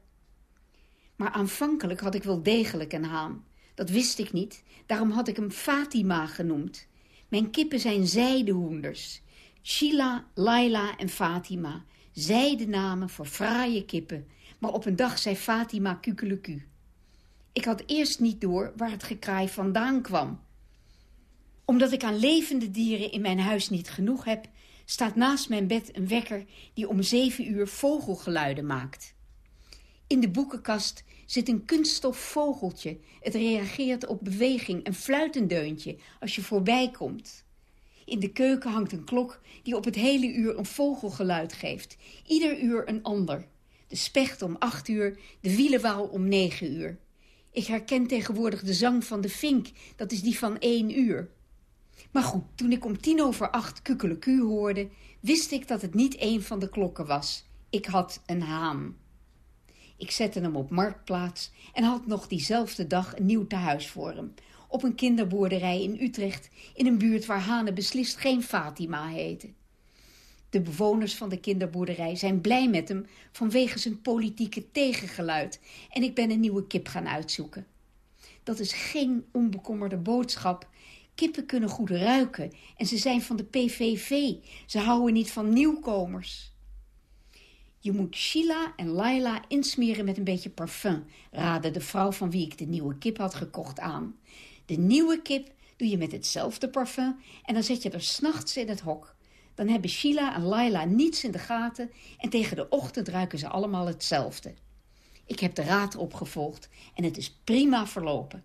Maar aanvankelijk had ik wel degelijk een haan. Dat wist ik niet, daarom had ik hem Fatima genoemd. Mijn kippen zijn zijdehoenders. Sheila, Laila en Fatima. Zijdenamen voor fraaie kippen. Maar op een dag zei Fatima kukeleku. Ik had eerst niet door waar het gekraai vandaan kwam. Omdat ik aan levende dieren in mijn huis niet genoeg heb... staat naast mijn bed een wekker die om zeven uur vogelgeluiden maakt. In de boekenkast zit een kunststof vogeltje. Het reageert op beweging, een fluitendeuntje, als je voorbij komt. In de keuken hangt een klok die op het hele uur een vogelgeluid geeft. Ieder uur een ander. De specht om acht uur, de wielenwaal om negen uur. Ik herken tegenwoordig de zang van de vink, dat is die van één uur. Maar goed, toen ik om tien over acht kukeleku hoorde... wist ik dat het niet een van de klokken was. Ik had een haan. Ik zette hem op marktplaats en had nog diezelfde dag een nieuw tehuis voor hem. Op een kinderboerderij in Utrecht, in een buurt waar hanen beslist geen Fatima heten. De bewoners van de kinderboerderij zijn blij met hem vanwege zijn politieke tegengeluid en ik ben een nieuwe kip gaan uitzoeken. Dat is geen onbekommerde boodschap. Kippen kunnen goed ruiken en ze zijn van de PVV. Ze houden niet van nieuwkomers. Je moet Sheila en Laila insmeren met een beetje parfum, raadde de vrouw van wie ik de nieuwe kip had gekocht aan. De nieuwe kip doe je met hetzelfde parfum en dan zet je er s'nachts in het hok. Dan hebben Sheila en Laila niets in de gaten en tegen de ochtend ruiken ze allemaal hetzelfde. Ik heb de raad opgevolgd en het is prima verlopen.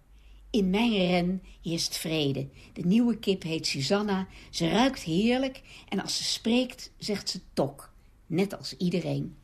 In mijn ren heerst vrede. De nieuwe kip heet Susanna. Ze ruikt heerlijk en als ze spreekt zegt ze tok. Net als iedereen.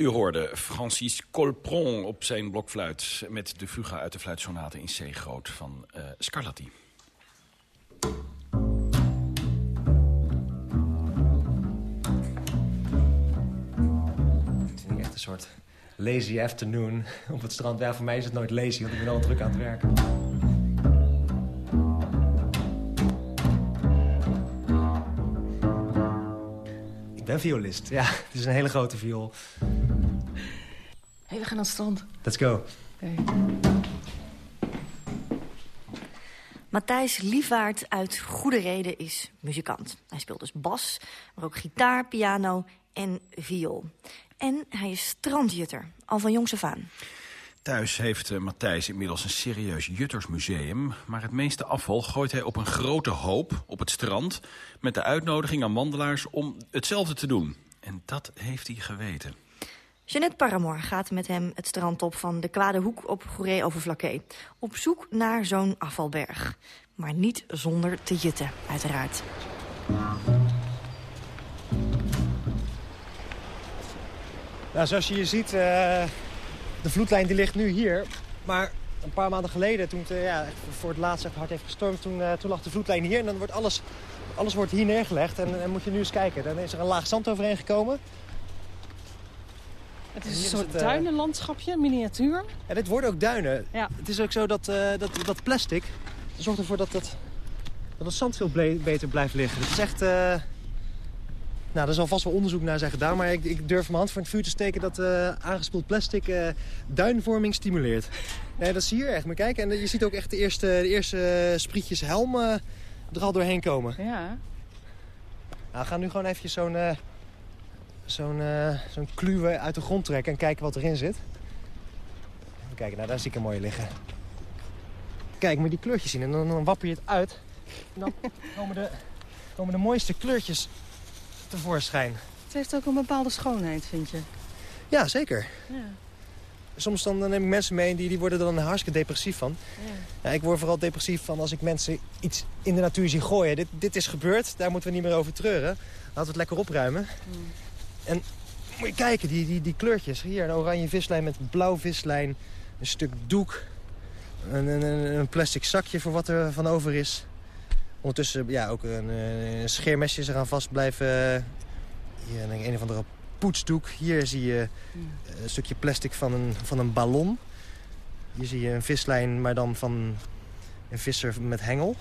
U hoorde Francis Colpron op zijn blokfluit... met de fuga uit de fluitsonate in C groot van uh, Scarlatti. Het is echt een soort lazy afternoon op het strand. Ja, voor mij is het nooit lazy, want ik ben al druk aan het werken. Ik ben violist, ja. Het is een hele grote viool. We gaan naar het strand. Let's go. Okay. Matthijs Liefwaard uit Goede Reden is muzikant. Hij speelt dus bas, maar ook gitaar, piano en viool. En hij is strandjutter, al van jongs af aan. Thuis heeft uh, Matthijs inmiddels een serieus juttersmuseum... maar het meeste afval gooit hij op een grote hoop op het strand... met de uitnodiging aan wandelaars om hetzelfde te doen. En dat heeft hij geweten. Jeannette Paramore gaat met hem het strand op van de Kwade Hoek op Goeree over Op zoek naar zo'n afvalberg. Maar niet zonder te jutten, uiteraard. Nou, zoals je hier ziet, uh, de vloedlijn die ligt nu hier. Maar een paar maanden geleden, toen het uh, ja, voor het laatst even hard heeft gestormd... Toen, uh, toen lag de vloedlijn hier en dan wordt alles, alles wordt hier neergelegd. En dan moet je nu eens kijken. Dan is er een laag zand overheen gekomen. Het is een soort het, uh... duinenlandschapje, miniatuur. Ja, dit worden ook duinen. Ja. Het is ook zo dat, uh, dat, dat plastic zorgt ervoor dat het, dat het zand veel beter blijft liggen. Het is echt... Uh, Nou, er zal vast wel onderzoek naar zijn gedaan, maar ik, ik durf mijn hand voor het vuur te steken dat uh, aangespoeld plastic uh, duinvorming stimuleert. Nee, dat zie je hier echt. Maar kijk, en je ziet ook echt de eerste, de eerste sprietjes helm uh, er al doorheen komen. Ja. Nou, we gaan nu gewoon eventjes zo'n zo'n zo'n kluwe uit de grond trekken en kijken wat erin zit. Even kijken, nou daar zie ik een mooie liggen. Kijk, moet je die kleurtjes zien en dan, dan wapper je het uit. En dan komen de, komen de mooiste kleurtjes tevoorschijn. Het heeft ook een bepaalde schoonheid, vind je? Ja, zeker. Ja. Soms dan neem ik mensen mee die, die worden er dan hartstikke depressief van. Ja. Ja, ik word vooral depressief van als ik mensen iets in de natuur zie gooien. Dit, dit is gebeurd, daar moeten we niet meer over treuren. Laten we het lekker opruimen. Mm. En moet je kijken, die, die, die kleurtjes. Hier een oranje vislijn met blauw vislijn. Een stuk doek. Een, een, een plastic zakje voor wat er van over is. Ondertussen ja, ook een, een scheermesje eraan vast blijven. Hier een, een of andere poetsdoek. Hier zie je een stukje plastic van een, van een ballon. Hier zie je een vislijn, maar dan van een visser met hengel.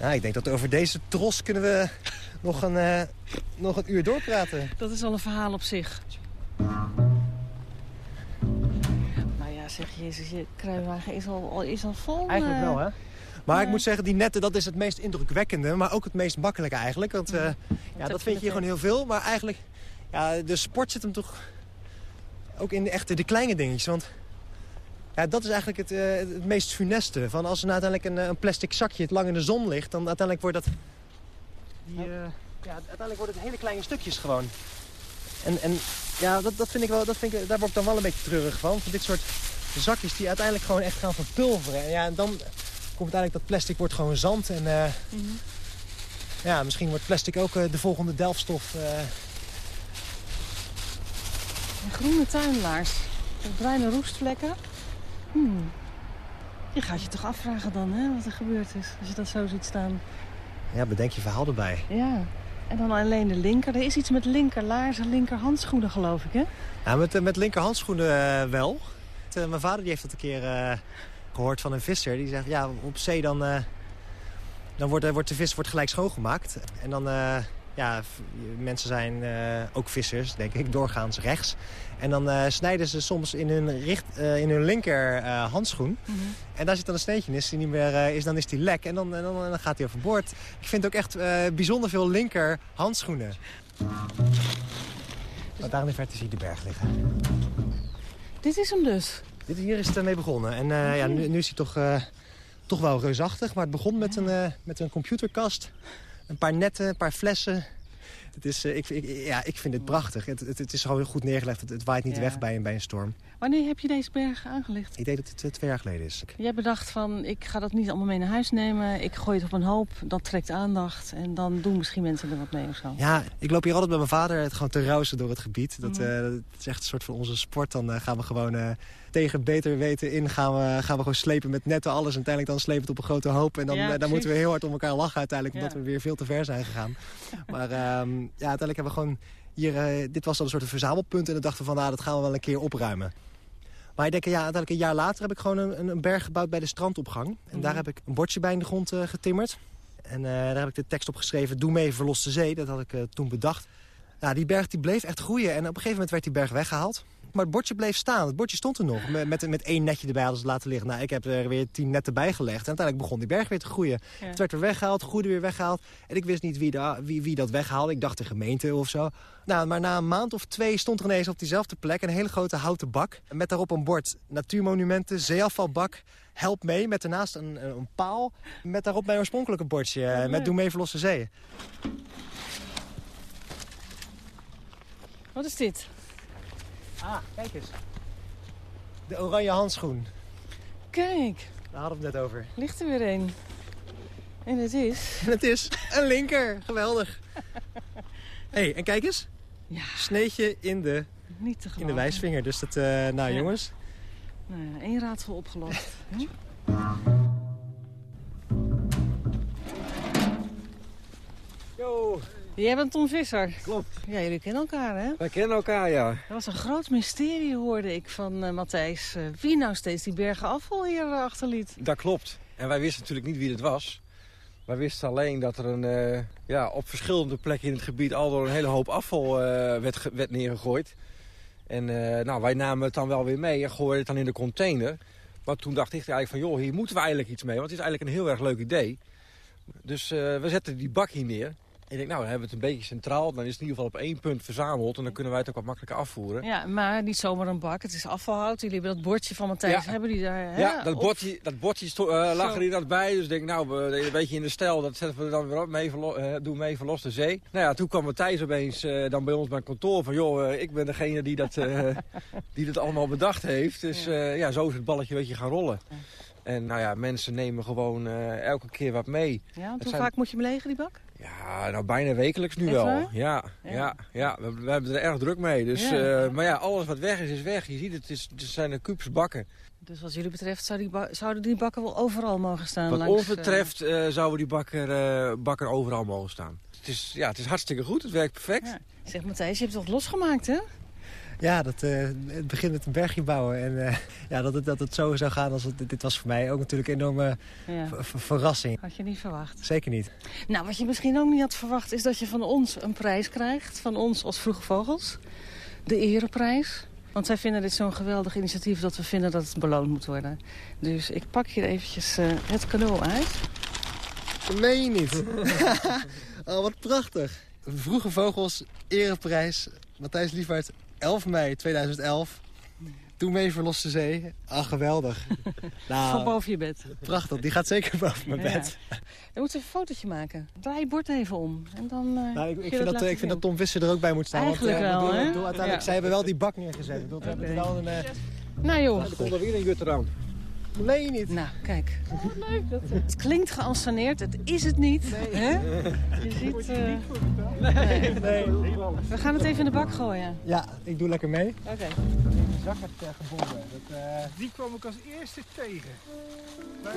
Nou, ik denk dat over deze tros kunnen we nog een, uh, nog een uur doorpraten. Dat is al een verhaal op zich. Nou ja, zeg Jezus, je kruiwagen is al, is al vol. Eigenlijk wel, hè? Maar ik moet zeggen, die netten, dat is het meest indrukwekkende. Maar ook het meest makkelijke eigenlijk. Want uh, ja, dat vind je hier gewoon heel veel. Maar eigenlijk, ja, de sport zit hem toch ook in de, echte, de kleine dingetjes. Want ja, dat is eigenlijk het, uh, het meest funeste. Van als er nou uiteindelijk een, een, plastic zakje het lang in de zon ligt... dan uiteindelijk wordt dat... Die, uh, ja, uiteindelijk wordt het hele kleine stukjes gewoon. En, en ja, dat, dat vind ik wel, dat vind ik, daar word ik dan wel een beetje treurig van. Van dit soort zakjes die uiteindelijk gewoon echt gaan verpulveren. En ja, en dan komt uiteindelijk dat plastic wordt gewoon zand. En uh, Mhm. mm -hmm. ja, misschien wordt plastic ook uh, de volgende delfstof. Groene tuinlaars. Bruine roestvlekken. Hmm. Je gaat je toch afvragen dan, hè, wat er gebeurd is. Als je dat zo ziet staan. Ja, bedenk je verhaal erbij. Ja. En dan alleen de linker. Er is iets met linkerlaarzen, linkerhandschoenen, geloof ik, hè? Ja, met, met linkerhandschoenen wel. mijn vader die heeft dat een keer gehoord van een visser. Die zegt, ja, op zee dan, dan wordt, wordt de vis wordt gelijk schoongemaakt. En dan, ja, mensen zijn uh, ook vissers, denk ik, doorgaans rechts. En dan snijden ze soms in hun, richt, in hun linker handschoen. Mm -hmm. En daar zit dan een steentje in. Als die niet meer is, dan is die lek. En dan, en dan, dan gaat hij overboord. Ik vind ook echt bijzonder veel linker handschoenen. Maar daar in de verte zie je de berg liggen. Dit is hem dus? Dit, hier is het mee begonnen. En ja, nu, nu, is hij toch, toch wel reusachtig. Maar het begon met een, met een computerkast. Een paar netten, een paar flessen. Het is, ik, ik, ja, ik vind het prachtig. Het, het, het is gewoon goed neergelegd. Het, het waait niet ja. weg bij, bij een storm. Wanneer heb je deze berg aangelegd? Ik denk dat het twee jaar geleden is. Jij bedacht van, ik ga dat niet allemaal mee naar huis nemen. Ik gooi het op een hoop, dat trekt aandacht. En dan doen misschien mensen er wat mee of zo. Ja, ik loop hier altijd met mijn vader het gewoon te rousen door het gebied. Dat, Mhm. uh, dat is echt een soort van onze sport. Dan uh, gaan we gewoon tegen beter weten in. Gaan we, gaan we gewoon slepen met netten alles. En uiteindelijk dan slepen het op een grote hoop. En dan, Ja, dan moeten we heel hard om elkaar lachen uiteindelijk. Omdat Ja. we weer veel te ver zijn gegaan. maar ehm, ja, uiteindelijk hebben we gewoon hier... eh, dit was dan een soort verzamelpunt. En dan dachten we van, nou, dat gaan we wel een keer opruimen. Maar ik denk, ja, uiteindelijk een jaar later heb ik gewoon een, een berg gebouwd bij de strandopgang. En Mhm. daar heb ik een bordje bij in de grond uh, getimmerd. En uh, daar heb ik de tekst op geschreven, doe mee, verlos de zee. Dat had ik toen bedacht. Nou, die berg die bleef echt groeien. En op een gegeven moment werd die berg weggehaald. Maar het bordje bleef staan. Het bordje stond er nog. Met, met, met één netje erbij hadden ze het laten liggen. Nou, ik heb er weer tien netten bij gelegd. En uiteindelijk begon die berg weer te groeien. Ja. Het werd weer weggehaald, groeide weer weggehaald. En ik wist niet wie, da, wie, wie dat weghaalde. Ik dacht de gemeente of zo. Nou, maar na een maand of twee stond er ineens op diezelfde plek... een hele grote houten bak. Met daarop een bord natuurmonumenten, zeeafvalbak... Help mee, met daarnaast een, een, paal. Met daarop mijn oorspronkelijke bordje. Ja, met Doe mee verlosse zee. Wat is dit? Ah, kijk eens. De oranje handschoen. Kijk. Daar hadden we het net over. Ligt er weer een. En het is? En het is een linker. Geweldig. Hé, hey, en kijk eens. Ja. Sneetje in de, Niet te in de wijsvinger. Dus dat, uh, nou ja. jongens. Nou ja, één raadsel opgelost. Yo. Jij bent Tom Visser. Klopt. Ja, jullie kennen elkaar, hè? Wij kennen elkaar, ja. Dat was een groot mysterie, hoorde ik van uh, Matthijs. Uh, wie nou steeds die bergen afval hier uh, achterliet. Dat klopt. En wij wisten natuurlijk niet wie het was. Wij wisten alleen dat er een, eh, ja, op verschillende plekken in het gebied... al door een hele hoop afval eh, werd, werd neergegooid. En nou, wij namen het dan wel weer mee en gooiden het dan in de container. Maar toen dacht ik eigenlijk van, joh, hier moeten we eigenlijk iets mee. Want het is eigenlijk een heel erg leuk idee. Dus we zetten die bak hier neer. Ik denk, nou, dan hebben we het een beetje centraal. Dan is het in ieder geval op één punt verzameld. En dan kunnen wij het ook wat makkelijker afvoeren. Ja, maar niet zomaar een bak. Het is afvalhout. Jullie hebben dat bordje van Matthijs. Hebben die daar... Hè? Ja, dat bordje, dat bordje uh, lag er inderdaad bij. Dus ik denk, nou, een beetje in de stijl. Dat zetten we er dan weer op. Mee uh, doen mee de zee. Nou ja, toen kwam Matthijs opeens uh, dan bij ons bij kantoor. Van, joh, ik ben degene die dat, die dat allemaal bedacht heeft. Dus ja. ja, zo is het balletje een beetje gaan rollen. En nou ja, mensen nemen gewoon elke keer wat mee. Ja, hoe vaak moet je hem legen, die bak? Ja, nou bijna wekelijks nu wel. Ja, ja, ja, ja. We, we, hebben er erg druk mee. Dus, ja. Uh, maar ja, alles wat weg is, is weg. Je ziet het, het, is, het zijn de kubus bakken. Dus wat jullie betreft zou die zouden die bakken wel overal mogen staan? Wat langs, ons betreft uh, zouden die bakken, uh, bakken overal mogen staan. Het is, ja, het is hartstikke goed, het werkt perfect. Ja. Zeg Matthijs, je hebt het toch losgemaakt, hè? Ja, dat, uh, het begint met een bergje bouwen. En uh, ja, dat, het, dat het zo zou gaan, als het, dit was voor mij ook natuurlijk een enorme ja. verrassing. Had je niet verwacht? Zeker niet. Nou, wat je misschien ook niet had verwacht... is dat je van ons een prijs krijgt. Van ons als Vroege Vogels. De ereprijs. Want zij vinden dit zo'n geweldig initiatief... dat we vinden dat het beloond moet worden. Dus ik pak hier eventjes uh, het cadeau uit. Dat meen je niet. oh, wat prachtig. Vroege Vogels, ereprijs. Matthijs Liefhard, 11 mei 2011. Toen mee verloste zee. Ah, geweldig. nou, Van boven je bed. Prachtig, die gaat zeker boven mijn ja. bed. Je moet een fotootje maken. Draai je bord even om. En dan, uh, nou, ik, ik, vind dat, ik vind dat Tom Visser er ook bij moet staan. Eigenlijk want, uh, wel, bedoel, hè? Bedoel, uiteindelijk, ja. zij hebben wel die bak neergezet. Bedoel, okay. hebben wel een, uh... Nou joh. Er komt er weer een jut eraan. Nee, je niet. Nou, kijk. Wat leuk. Dat, het klinkt geanceneerd. Het is het niet. Nee. Hè? Je ziet... Uh... Nee. nee. We gaan het even in de bak gooien. Ja, ik doe lekker mee. Oké. Okay. De zak heb uh, gebonden. Dat, uh... Die kwam ik als eerste tegen. Bij...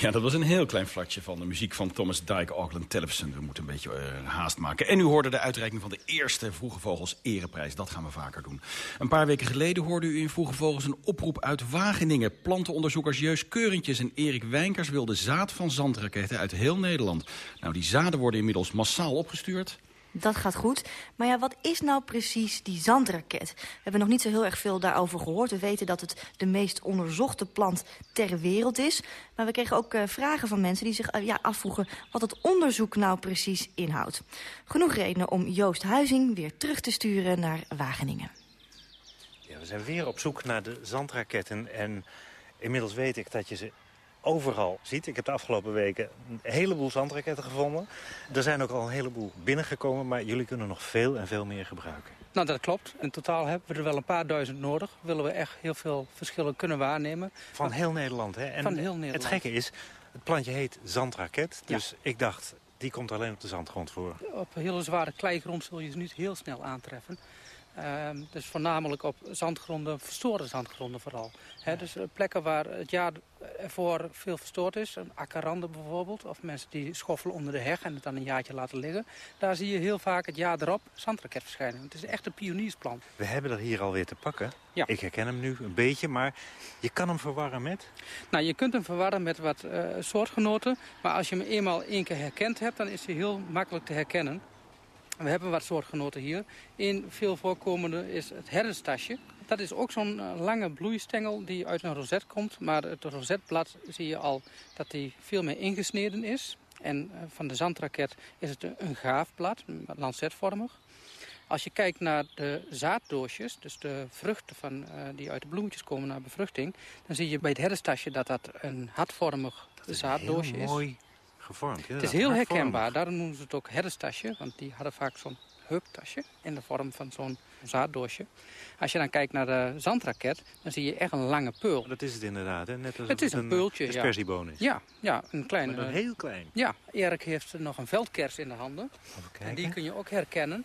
Ja, dat was een heel klein flatje van de muziek van Thomas Dyke Auckland Television. We moeten een beetje uh, haast maken. En u hoorde de uitreiking van de eerste Vroege Vogels Ereprijs. Dat gaan we vaker doen. Een paar weken geleden hoorde u in Vroege Vogels een oproep uit Wageningen. Plantenonderzoekers Jeus Keurentjes en Erik Wijnkers wilden zaad van zandraketten uit heel Nederland. Nou, die zaden worden inmiddels massaal opgestuurd. Dat gaat goed. Maar ja, wat is nou precies die zandraket? We hebben nog niet zo heel erg veel daarover gehoord. We weten dat het de meest onderzochte plant ter wereld is. Maar we kregen ook uh, vragen van mensen die zich uh, ja, afvroegen... wat het onderzoek nou precies inhoudt. Genoeg redenen om Joost Huizing weer terug te sturen naar Wageningen. Ja, we zijn weer op zoek naar de zandraketten. En inmiddels weet ik dat je ze overal ziet. Ik heb de afgelopen weken een heleboel zandraketten gevonden. Er zijn ook al een heleboel binnengekomen, maar jullie kunnen nog veel en veel meer gebruiken. Nou, dat klopt. In totaal hebben we er wel een paar duizend nodig. Willen we echt heel veel verschillen kunnen waarnemen. Van heel Nederland, hè? En Van heel Nederland. Het gekke is, het plantje heet zandraket. Dus ja. ik dacht, die komt alleen op de zandgrond voor. Op hele zware kleigrond zul je ze niet heel snel aantreffen. Uh, dus voornamelijk op zandgronden, verstoorde zandgronden vooral. He, dus plekken waar het jaar ervoor veel verstoord is, een akkerranden bijvoorbeeld... of mensen die schoffelen onder de heg en het dan een jaartje laten liggen... daar zie je heel vaak het jaar erop zandraket verschijnen. Het is echt een pioniersplant. We hebben er hier alweer te pakken. Ja. Ik herken hem nu een beetje, maar je kan hem verwarren met? Nou, je kunt hem verwarren met wat uh, soortgenoten... maar als je hem eenmaal één keer herkend hebt, dan is hij heel makkelijk te herkennen... We hebben wat soortgenoten hier. Een veel voorkomende is het herderstastje. Dat is ook zo'n uh, lange bloeistengel die uit een rozet komt. Maar het rozetblad zie je al dat die veel meer ingesneden is. En uh, van de zandraket is het een gaafblad, lancetvormig. Als je kijkt naar de zaaddoosjes, dus de vruchten van, uh, die uit de bloemetjes komen naar bevruchting... dan zie je bij het herderstastje dat dat een hartvormig zaaddoosje is. mooi gevormd. Het is heel herkenbaar. Daarom noemen ze het ook herderstasje. Want die hadden vaak zo'n heuptasje in de vorm van zo'n zaaddoosje. Als je dan kijkt naar de zandraket, dan zie je echt een lange peul. Dat is het inderdaad, hè? Net als het is een, een peultje, dispersieboon is. Ja, ja een klein... Maar dan heel klein. Ja, Erik heeft nog een veldkers in de handen. En die kun je ook herkennen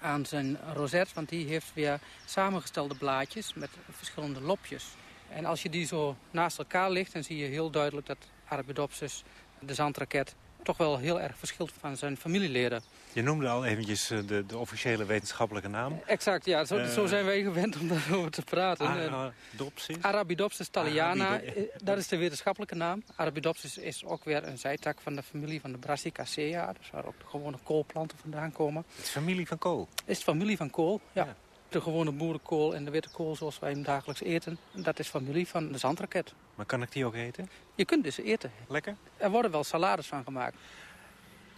aan zijn rozet, want die heeft weer samengestelde blaadjes met verschillende lopjes. En als je die zo naast elkaar ligt, dan zie je heel duidelijk dat Arabidopsis de zandraket toch wel heel erg verschilt van zijn familieleden. Je noemde al eventjes eh, de, de officiële wetenschappelijke naam. Exact, ja. Zo, Eh, zo zijn wij gewend om daarover te praten. Arabidopsis? Arabidopsis thaliana, Arabido- eh, dat is de wetenschappelijke naam. Arabidopsis is ook weer een zijtak van de familie van de Brassicacea. Dus waar ook de gewone koolplanten vandaan komen. Het is familie van kool? Is de familie van kool, ja. De gewone boerenkool en de witte kool zoals wij hem dagelijks eten. Dat is familie van de zandraket. Maar kan ik die ook eten? Je kunt dus eten. Lekker? Er worden wel salades van gemaakt.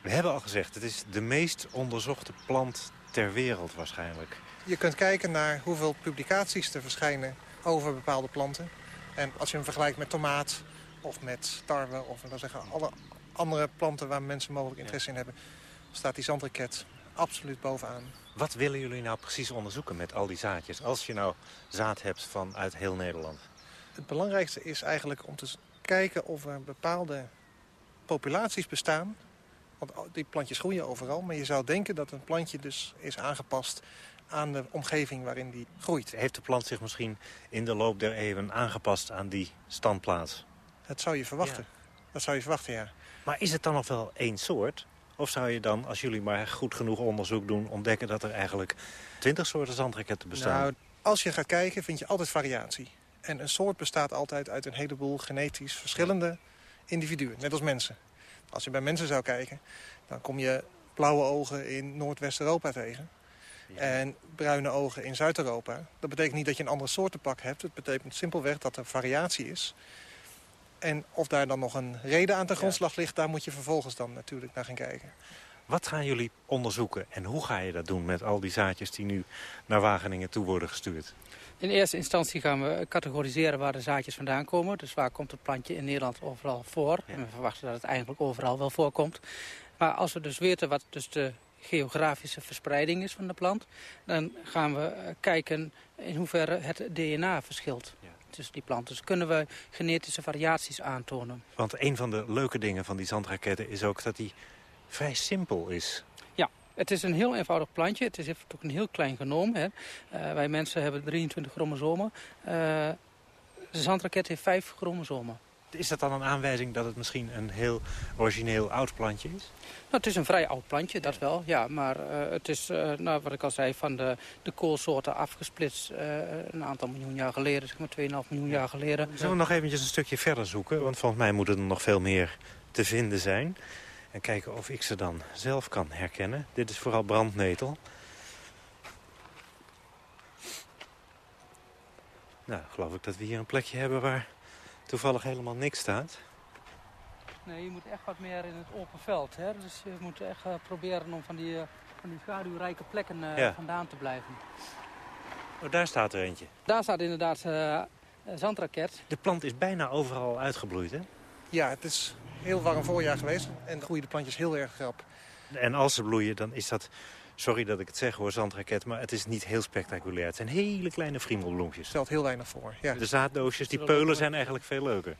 We hebben al gezegd, het is de meest onderzochte plant ter wereld waarschijnlijk. Je kunt kijken naar hoeveel publicaties er verschijnen over bepaalde planten. En als je hem vergelijkt met tomaat of met tarwe of laten we zeggen, alle andere planten waar mensen mogelijk interesse in hebben, staat die zandriket absoluut bovenaan. Wat willen jullie nou precies onderzoeken met al die zaadjes? Als je nou zaad hebt vanuit heel Nederland. Het belangrijkste is eigenlijk om te kijken of er bepaalde populaties bestaan. Want die plantjes groeien overal, maar je zou denken dat een plantje dus is aangepast aan de omgeving waarin die groeit. Heeft de plant zich misschien in de loop der eeuwen aangepast aan die standplaats? Dat zou je verwachten. Dat zou je verwachten, ja. Maar is het dan nog wel één soort? Of zou je dan, als jullie maar goed genoeg onderzoek doen... ontdekken dat er eigenlijk twintig soorten zandriketten bestaan? Nou, als je gaat kijken, vind je altijd variatie. En een soort bestaat altijd uit een heleboel genetisch verschillende individuen. Net als mensen. Als je bij mensen zou kijken, dan kom je blauwe ogen in Noordwest-Europa tegen. En bruine ogen in Zuid-Europa. Dat betekent niet dat je een andere soort te pakken hebt. Het betekent simpelweg dat er variatie is. En of daar dan nog een reden aan ten grondslag ligt... daar moet je vervolgens dan natuurlijk naar gaan kijken. Wat gaan jullie onderzoeken en hoe ga je dat doen met al die zaadjes die nu naar Wageningen toe worden gestuurd? In eerste instantie gaan we categoriseren waar de zaadjes vandaan komen. Dus waar komt het plantje in Nederland overal voor. En we verwachten dat het eigenlijk overal wel voorkomt. Maar als we dus weten wat dus de geografische verspreiding is van de plant... dan gaan we eh, kijken in hoeverre het DNA verschilt tussen die planten. Dus kunnen we genetische variaties aantonen. Want een van de leuke dingen van die zandraketten is ook dat die vrij simpel is. Ja, het is een heel eenvoudig plantje. Het is heeft ook een heel klein genoom. Hè. Eh, wij mensen hebben 23 chromosomen. Eh, de zandraket heeft 5 chromosomen. Is dat dan een aanwijzing dat het misschien een heel origineel oud plantje is? Nou, het is een vrij oud plantje, dat wel. Ja, maar eh, het is, eh, nou, wat ik al zei, van de, de koolsoorten afgesplitst eh, een aantal miljoen jaar geleden. Zeg maar 2,5 miljoen jaar geleden. Zullen we nog eventjes een stukje verder zoeken? Want volgens mij moeten er nog veel meer te vinden zijn. En kijken of ik ze dan zelf kan herkennen. Dit is vooral brandnetel. Nou, geloof ik dat we hier een plekje hebben waar toevallig helemaal niks staat. Nee, je moet echt wat meer in het open veld. Hè? Dus je moet echt eh, proberen om van die, eh, van die schaduwrijke plekken eh, Ja. vandaan te blijven. Oh, daar staat er eentje. Daar staat inderdaad eh zandraket. De plant is bijna overal uitgebloeid, hè? Ja, het is heel warm voorjaar geweest. En groeien de plantjes heel erg rap. En als ze bloeien, dan is dat... Sorry dat ik het zeg hoor, zandraket, maar het is niet heel spectaculair. Het zijn hele kleine friemelbloempjes. Stelt heel weinig voor, ja. De zaaddoosjes, die peulen zijn eigenlijk veel leuker.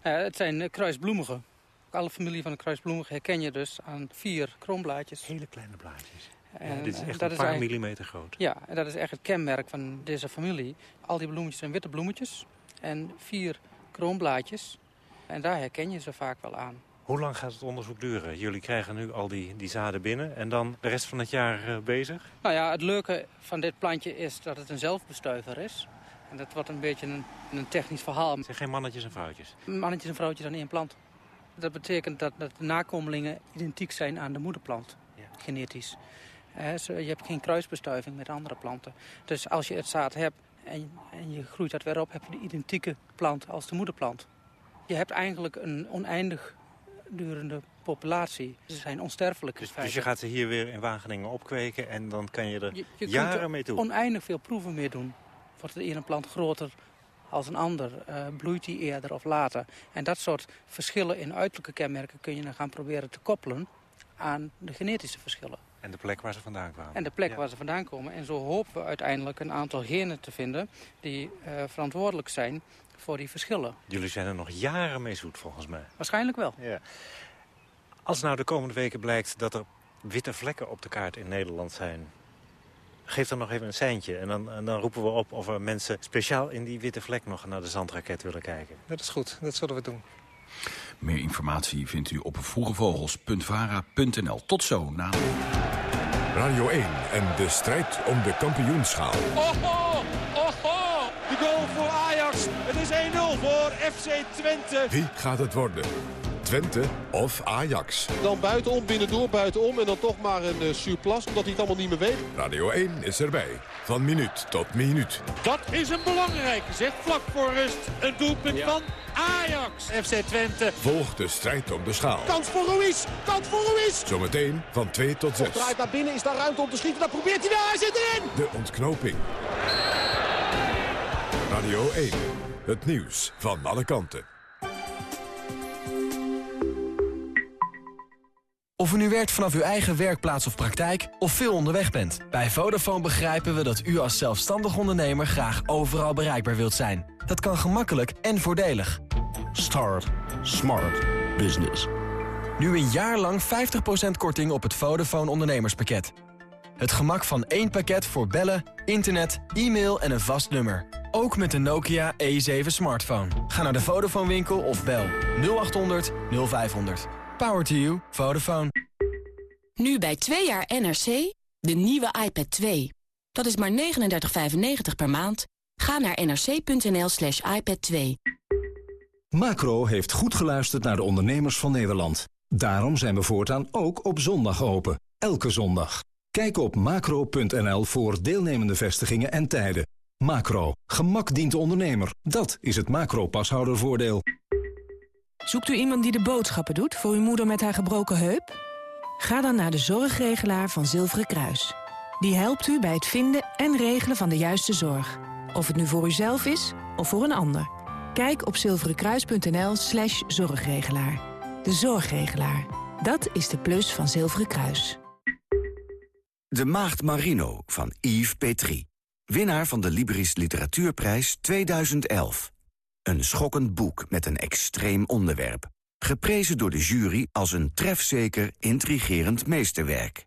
Eh, het zijn eh, kruisbloemigen. Alle familie van de kruisbloemigen herken je dus aan vier kroonblaadjes. Hele kleine blaadjes. En, dit is eh, echt dat een paar millimeter groot. Ja, en dat is echt het kenmerk van deze familie. Al die bloemetjes zijn witte bloemetjes en vier kroonblaadjes. En daar herken je ze vaak wel aan. Hoe lang gaat het onderzoek duren? Jullie krijgen nu al die, die zaden binnen en dan de rest van het jaar eh, bezig? Nou ja, het leuke van dit plantje is dat het een zelfbestuiver is. En dat wordt een beetje een, een technisch verhaal. Het zijn geen mannetjes en vrouwtjes. Mannetjes en vrouwtjes aan één plant. Dat betekent dat, dat de nakomelingen identiek zijn aan de moederplant, genetisch. Eh, zo- je hebt geen kruisbestuiving met andere planten. Dus als je het zaad hebt en, en je groeit dat weer op, heb je de identieke plant als de moederplant. Je hebt eigenlijk een oneindig durende populatie. Ze zijn onsterfelijk. Dus feite. je gaat ze hier weer in Wageningen opkweken en dan kan je er Je kunt jaren er mee toe. oneindig veel proeven mee doen. Wordt de ene plant groter als een ander? Eh, bloeit die eerder of later? En dat soort verschillen in uiterlijke kenmerken kun je dan gaan proberen te koppelen aan de genetische verschillen. En de plek waar ze vandaan kwamen. En de plek waar ze vandaan komen. En zo hopen we uiteindelijk een aantal genen te vinden die eh, verantwoordelijk zijn voor die verschillen. Jullie zijn er nog jaren mee zoet volgens mij. Waarschijnlijk wel. Ja. Als nou de komende weken blijkt dat er witte vlekken op de kaart in Nederland zijn... geef dan nog even een seintje. En dan, en dan roepen we op of er mensen speciaal in die witte vlek nog naar de zandraket willen kijken. Dat is goed, dat zullen we doen. Meer informatie vindt u op vroegevogels.vara.nl. Tot zo na... Radio 1 en de strijd om de kampioenschaal. Oho, FC Twente. Wie gaat het worden? Twente of Ajax? Dan buitenom, binnendoor, buitenom. En dan toch maar een uh, surplus, omdat hij het allemaal niet meer weet. Radio 1 is erbij. Van minuut tot minuut. Dat is een belangrijke, zeg. Vlak voor rust. Een doelpunt ja. van Ajax. FC Twente. Volg de strijd om de schaal. Kans voor Ruiz. Kans voor Ruiz. Zometeen van 2 tot 6. Draait naar binnen. Is daar ruimte om te schieten? Dat probeert hij daar. Hij zit erin. De ontknoping. Radio 1. Het nieuws van alle kanten. Of u nu werkt vanaf uw eigen werkplaats of praktijk of veel onderweg bent. Bij Vodafone begrijpen we dat u als zelfstandig ondernemer graag overal bereikbaar wilt zijn. Dat kan gemakkelijk en voordelig. Start Smart Business. Nu een jaar lang 50% korting op het Vodafone ondernemerspakket. Het gemak van één pakket voor bellen, internet, e-mail en een vast nummer. Ook met de Nokia E7 smartphone. Ga naar de Vodafone winkel of bel 0800 0500. Power to you. Vodafone. Nu bij 2 jaar NRC, de nieuwe iPad 2. Dat is maar 39,95 per maand. Ga naar nrc.nl slash iPad 2. Macro heeft goed geluisterd naar de ondernemers van Nederland. Daarom zijn we voortaan ook op zondag open. Elke zondag. Kijk op macro.nl voor deelnemende vestigingen en tijden. Macro. Gemak dient de ondernemer. Dat is het macro-pashoudervoordeel. Zoekt u iemand die de boodschappen doet voor uw moeder met haar gebroken heup? Ga dan naar de zorgregelaar van Zilveren Kruis. Die helpt u bij het vinden en regelen van de juiste zorg. Of het nu voor uzelf is of voor een ander. Kijk op zilverenkruis.nl slash zorgregelaar. De zorgregelaar. Dat is de plus van Zilveren Kruis. De Maagd Marino van Yves Petrie. Winnaar van de Libris Literatuurprijs 2011. Een schokkend boek met een extreem onderwerp. Geprezen door de jury als een trefzeker, intrigerend meesterwerk.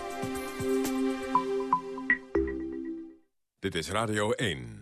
Dit is Radio 1.